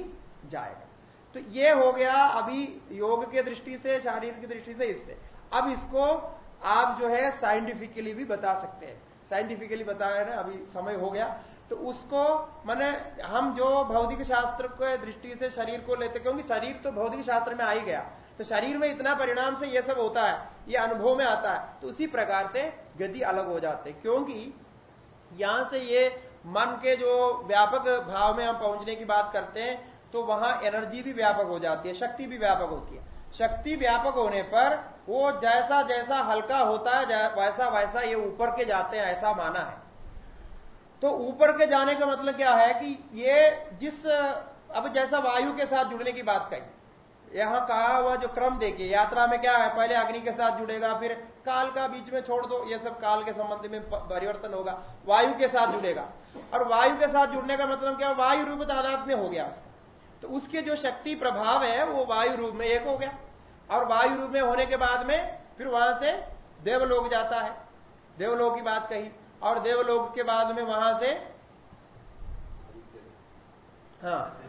जाएगा। तो ये हो गया अभी योग के दृष्टि से, शारीर की दृष्टि से इससे। अब इसको आप जो है साइंटिफिकली भी बता सकते हैं। साइंटिफिकली बताया ना, अभी समय हो गया। तो उसको मैंने हम जो भौतिक शास्त्र के दृष्टि से शरीर को लेते, क्योंकि शरीर तो भौतिक शास्त्र में आ ही गया। तो शरीर में इतना परिणाम से यह सब होता है यह अनुभव में आता है तो उसी प्रकार से गति अलग हो जाते क्योंकि यहाँ से ये मन के जो व्यापक भाव में हम पहुँचने की बात करते हैं तो वहाँ एनर्जी भी व्यापक हो जाती है, शक्ति भी व्यापक होती है। शक्ति व्यापक होने पर वो जैसा जैसा हल्का होता है वैसा वैसा ये ऊपर के जाते हैं, ऐसा माना है। तो ऊपर के जाने का मतलब क्या है कि ये जिस, अब जैसा वायु के साथ जुड़ने की बात कही यहाँ कहा हुआ जो क्रम देखिए, यात्रा में क्या है? पहले अग्नि के साथ जुड़ेगा, फिर काल का बीच में छोड़ दो, ये सब काल के संबंध में परिवर्तन होगा। वायु के साथ जुड़ेगा। और वायु के साथ जुड़ने का मतलब क्या? वायु रूप तादाद में हो गया उसका। तो उसके जो शक्ति प्रभाव है, वो वायु रूप में एक हो गया। और वायु रूप में होने के बाद में फिर वहाँ से देवलोक जाता है। देवलोक की बात कही। और देवलोक के बाद में वहाँ से हाँ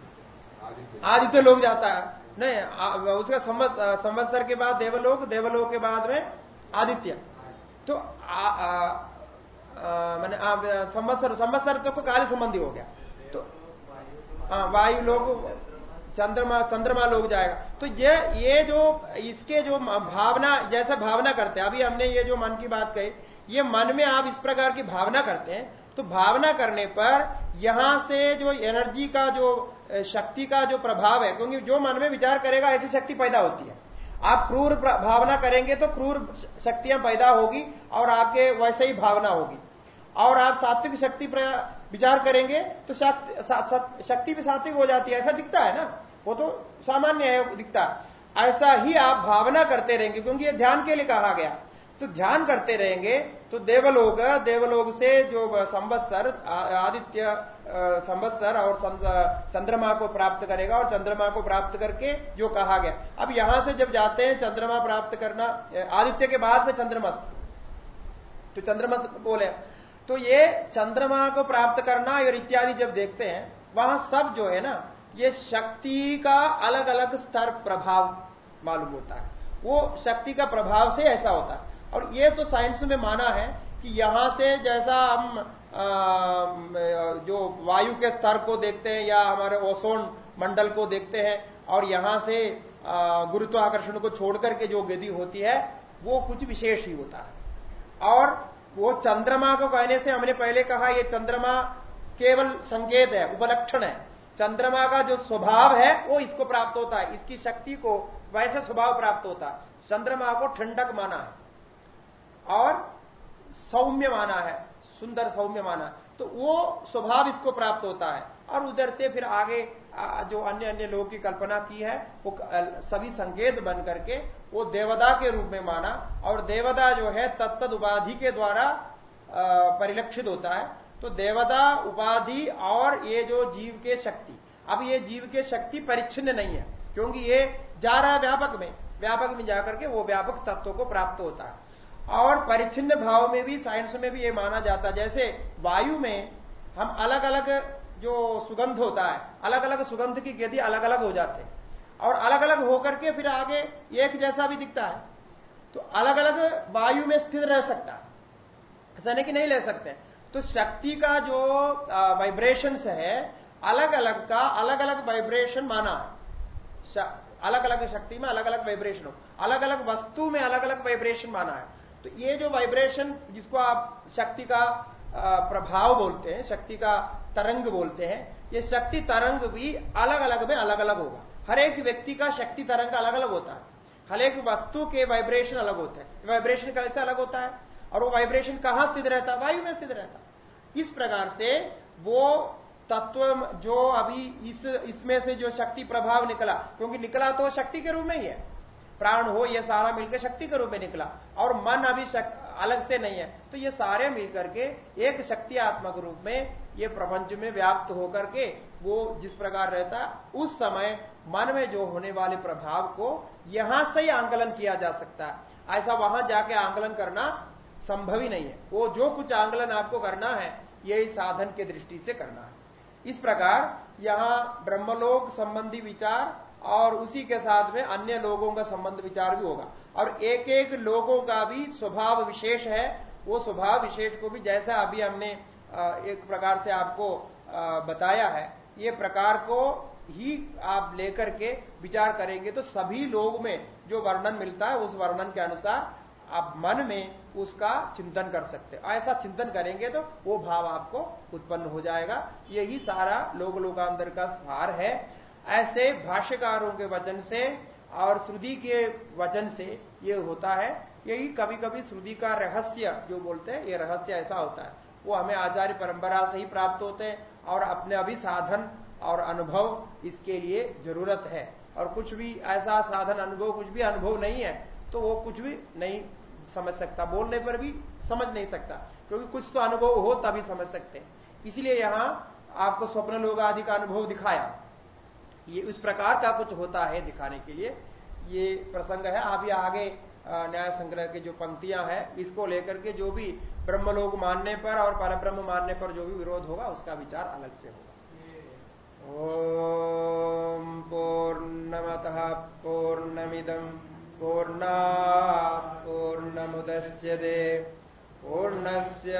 आदित्य लोग जाता है। नहीं आ, उसका संवत्सर के बाद देवलोक देवलोक के बाद में आदित्य। तो मैंने संवत्सर संवत्सर तो काली संबंधी हो गया। तो हाँ वायु लोग चंद्रमा चंद्रमा लोग जाएगा। तो ये ये जो इसके जो भावना जैसा भावना करते हैं अभी हमने ये जो मन की बात कही ये मन में आप इस प्रकार की भावना करते हैं तो भावना करने पर यहाँ से जो एनर्जी का जो शक्ति का जो प्रभाव है, क्योंकि जो मन में विचार करेगा, ऐसी शक्ति पैदा होती है। आप क्रूर भावना करेंगे तो क्रूर शक्तियाँ पैदा होगी और आपके वैसे ही भावना होगी। और आप सात्विक शक्ति विचार करेंगे तो शक्ति भी सात्विक हो जाती है, ऐसा दिखता है ना? वो तो सामान्य है दिखता ऐसा ही आप भावना करते रहेंगे, क्योंकि ये ध्यान के लिए कहा गया। तो ध्यान करते रहेंगे तो देवलोक देवलोक से जो संवत्सर आदित्य संवत्सर और चंद्रमा को प्राप्त करेगा और चंद्रमा को प्राप्त करके जो कहा गया। अब यहाँ से जब जाते हैं, चंद्रमा प्राप्त करना आदित्य के बाद में चंद्रमा तो चंद्रमा बोले। तो ये चंद्रमा को प्राप्त करना और इत्यादि जब देखते हैं, वहाँ सब जो है ना, ये शक्ति का अलग अलग स्तर प्रभाव मालूम होता है। वो शक्ति का प्रभाव से ऐसा होता है। और ये तो साइंस में माना है कि यहाँ से जैसा हम जो वायु के स्तर को देखते हैं या हमारे ओसोन मंडल को देखते हैं और यहाँ से गुरुत्वाकर्षण को छोड़ करके जो गति होती है, वो कुछ विशेष ही होता है। और वो चंद्रमा को कहने से हमने पहले कहा ये चंद्रमा केवल संकेत है, उपलक्षण है। चंद्रमा का जो स्वभाव है, वो इसको प्राप्त होता है। इसकी शक्ति को वैसे स्वभाव प्राप्त होता है। चंद्रमा को ठंडक माना है। और सौम्य माना है, सुंदर सौम्य माना तो वो स्वभाव इसको प्राप्त होता है। और उधर से फिर आगे जो अन्य अन्य लोगों की कल्पना की है, वो सभी संकेत बन करके वो देवदा के रूप में माना। और देवदा जो है तत्त उपाधि के द्वारा परिलक्षित होता है। तो देवदा उपाधि और ये जो जीव के शक्ति। अब ये जीव के शक्ति परिच्छिन्न नहीं है, क्योंकि ये जा रहा है व्यापक में। व्यापक में जाकर के वो व्यापक तत्व को प्राप्त होता है। और परिच्छिन्न भाव में भी साइंस में भी ये माना जाता है। जैसे वायु में हम अलग अलग जो सुगंध होता है अलग अलग सुगंध की गति अलग अलग हो जाते हैं। और अलग अलग होकर के फिर आगे एक जैसा भी दिखता है। तो अलग अलग वायु में स्थिर रह सकता है। ऐसा नहीं कि नहीं ले सकते तो शक्ति का जो वाइब्रेशंस है अलग अलग का अलग अलग वाइब्रेशन माना है। अलग अलग शक्ति में अलग अलग वाइब्रेशन हो। अलग अलग वस्तु में अलग अलग वाइब्रेशन माना है। तो ये जो वाइब्रेशन जिसको आप शक्ति का प्रभाव बोलते हैं, शक्ति का तरंग बोलते हैं, ये शक्ति तरंग भी अलग अलग में अलग अलग होगा। हर एक व्यक्ति का शक्ति तरंग अलग अलग होता है। हर एक वस्तु के वाइब्रेशन अलग होते हैं। वाइब्रेशन कैसे अलग होता है? और वो वाइब्रेशन कहाँ स्थित रहता? है वायु में स्थित रहता। इस प्रकार से वो तत्व जो अभी इस, इसमें से जो शक्ति प्रभाव निकला, क्योंकि निकला तो शक्ति के रूप में ही है। प्राण हो, ये सारा मिलकर शक्ति के रूप में निकला। और मन अभी अलग से नहीं है। तो ये सारे मिलकर के एक शक्ति आत्मक रूप में ये प्रपंच में व्याप्त होकर के वो जिस प्रकार रहता, उस समय मन में जो होने वाले प्रभाव को यहाँ से ही आंकलन किया जा सकता है। ऐसा वहाँ जाके आंकलन करना संभव ही नहीं है। वो जो कुछ आंकलन आपको करना है, यही साधन के दृष्टि से करना है। इस प्रकार यहाँ ब्रह्मलोक संबंधी विचार और उसी के साथ में अन्य लोगों का संबंध विचार भी होगा। और एक एक लोगों का भी स्वभाव विशेष है, वो स्वभाव विशेष को भी जैसा अभी हमने एक प्रकार से आपको बताया है, ये प्रकार को ही आप लेकर के विचार करेंगे तो सभी लोग में जो वर्णन मिलता है, उस वर्णन के अनुसार आप मन में उसका चिंतन कर सकते हैं। ऐसा चिंतन करेंगे तो वो भाव आपको उत्पन्न हो जाएगा। यही सारा लोक लोकांतर का सार है। ऐसे भाष्यकारों के वचन से और श्रुति के वचन से ये होता है यही कभी कभी श्रुति का रहस्य जो बोलते हैं, ये रहस्य ऐसा होता है। वो हमें आचार्य परंपरा से ही प्राप्त होते हैं और अपने अभी साधन और अनुभव इसके लिए ज़रूरत है। और कुछ भी ऐसा साधन, अनुभव, कुछ भी अनुभव नहीं है तो वो कुछ भी नहीं समझ सकता। बोलने पर भी समझ नहीं सकता, क्योंकि कुछ तो अनुभव हो तभी समझ सकते हैं। इसलिए यहाँ आपको स्वप्न लोग आदि का अनुभव दिखाया। ये उस प्रकार का कुछ होता है दिखाने के लिए। ये प्रसंग है। अभी आगे न्याय संग्रह की जो पंक्तियाँ हैं, इसको लेकर के जो भी ब्रह्मलोक मानने पर और पर ब्रह्म मानने पर जो भी विरोध होगा, उसका विचार अलग से होगा। ओम पूर्णमत पूर्णमिदम पूर्णा पूर्णमुदश्यते पूर्णस्य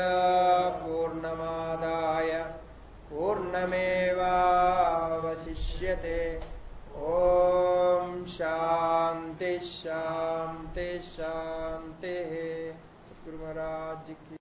पूर्णमादाय। पूर्णमेवावशिष्यते। ओ शांति शांति सद्गुरु महाराज की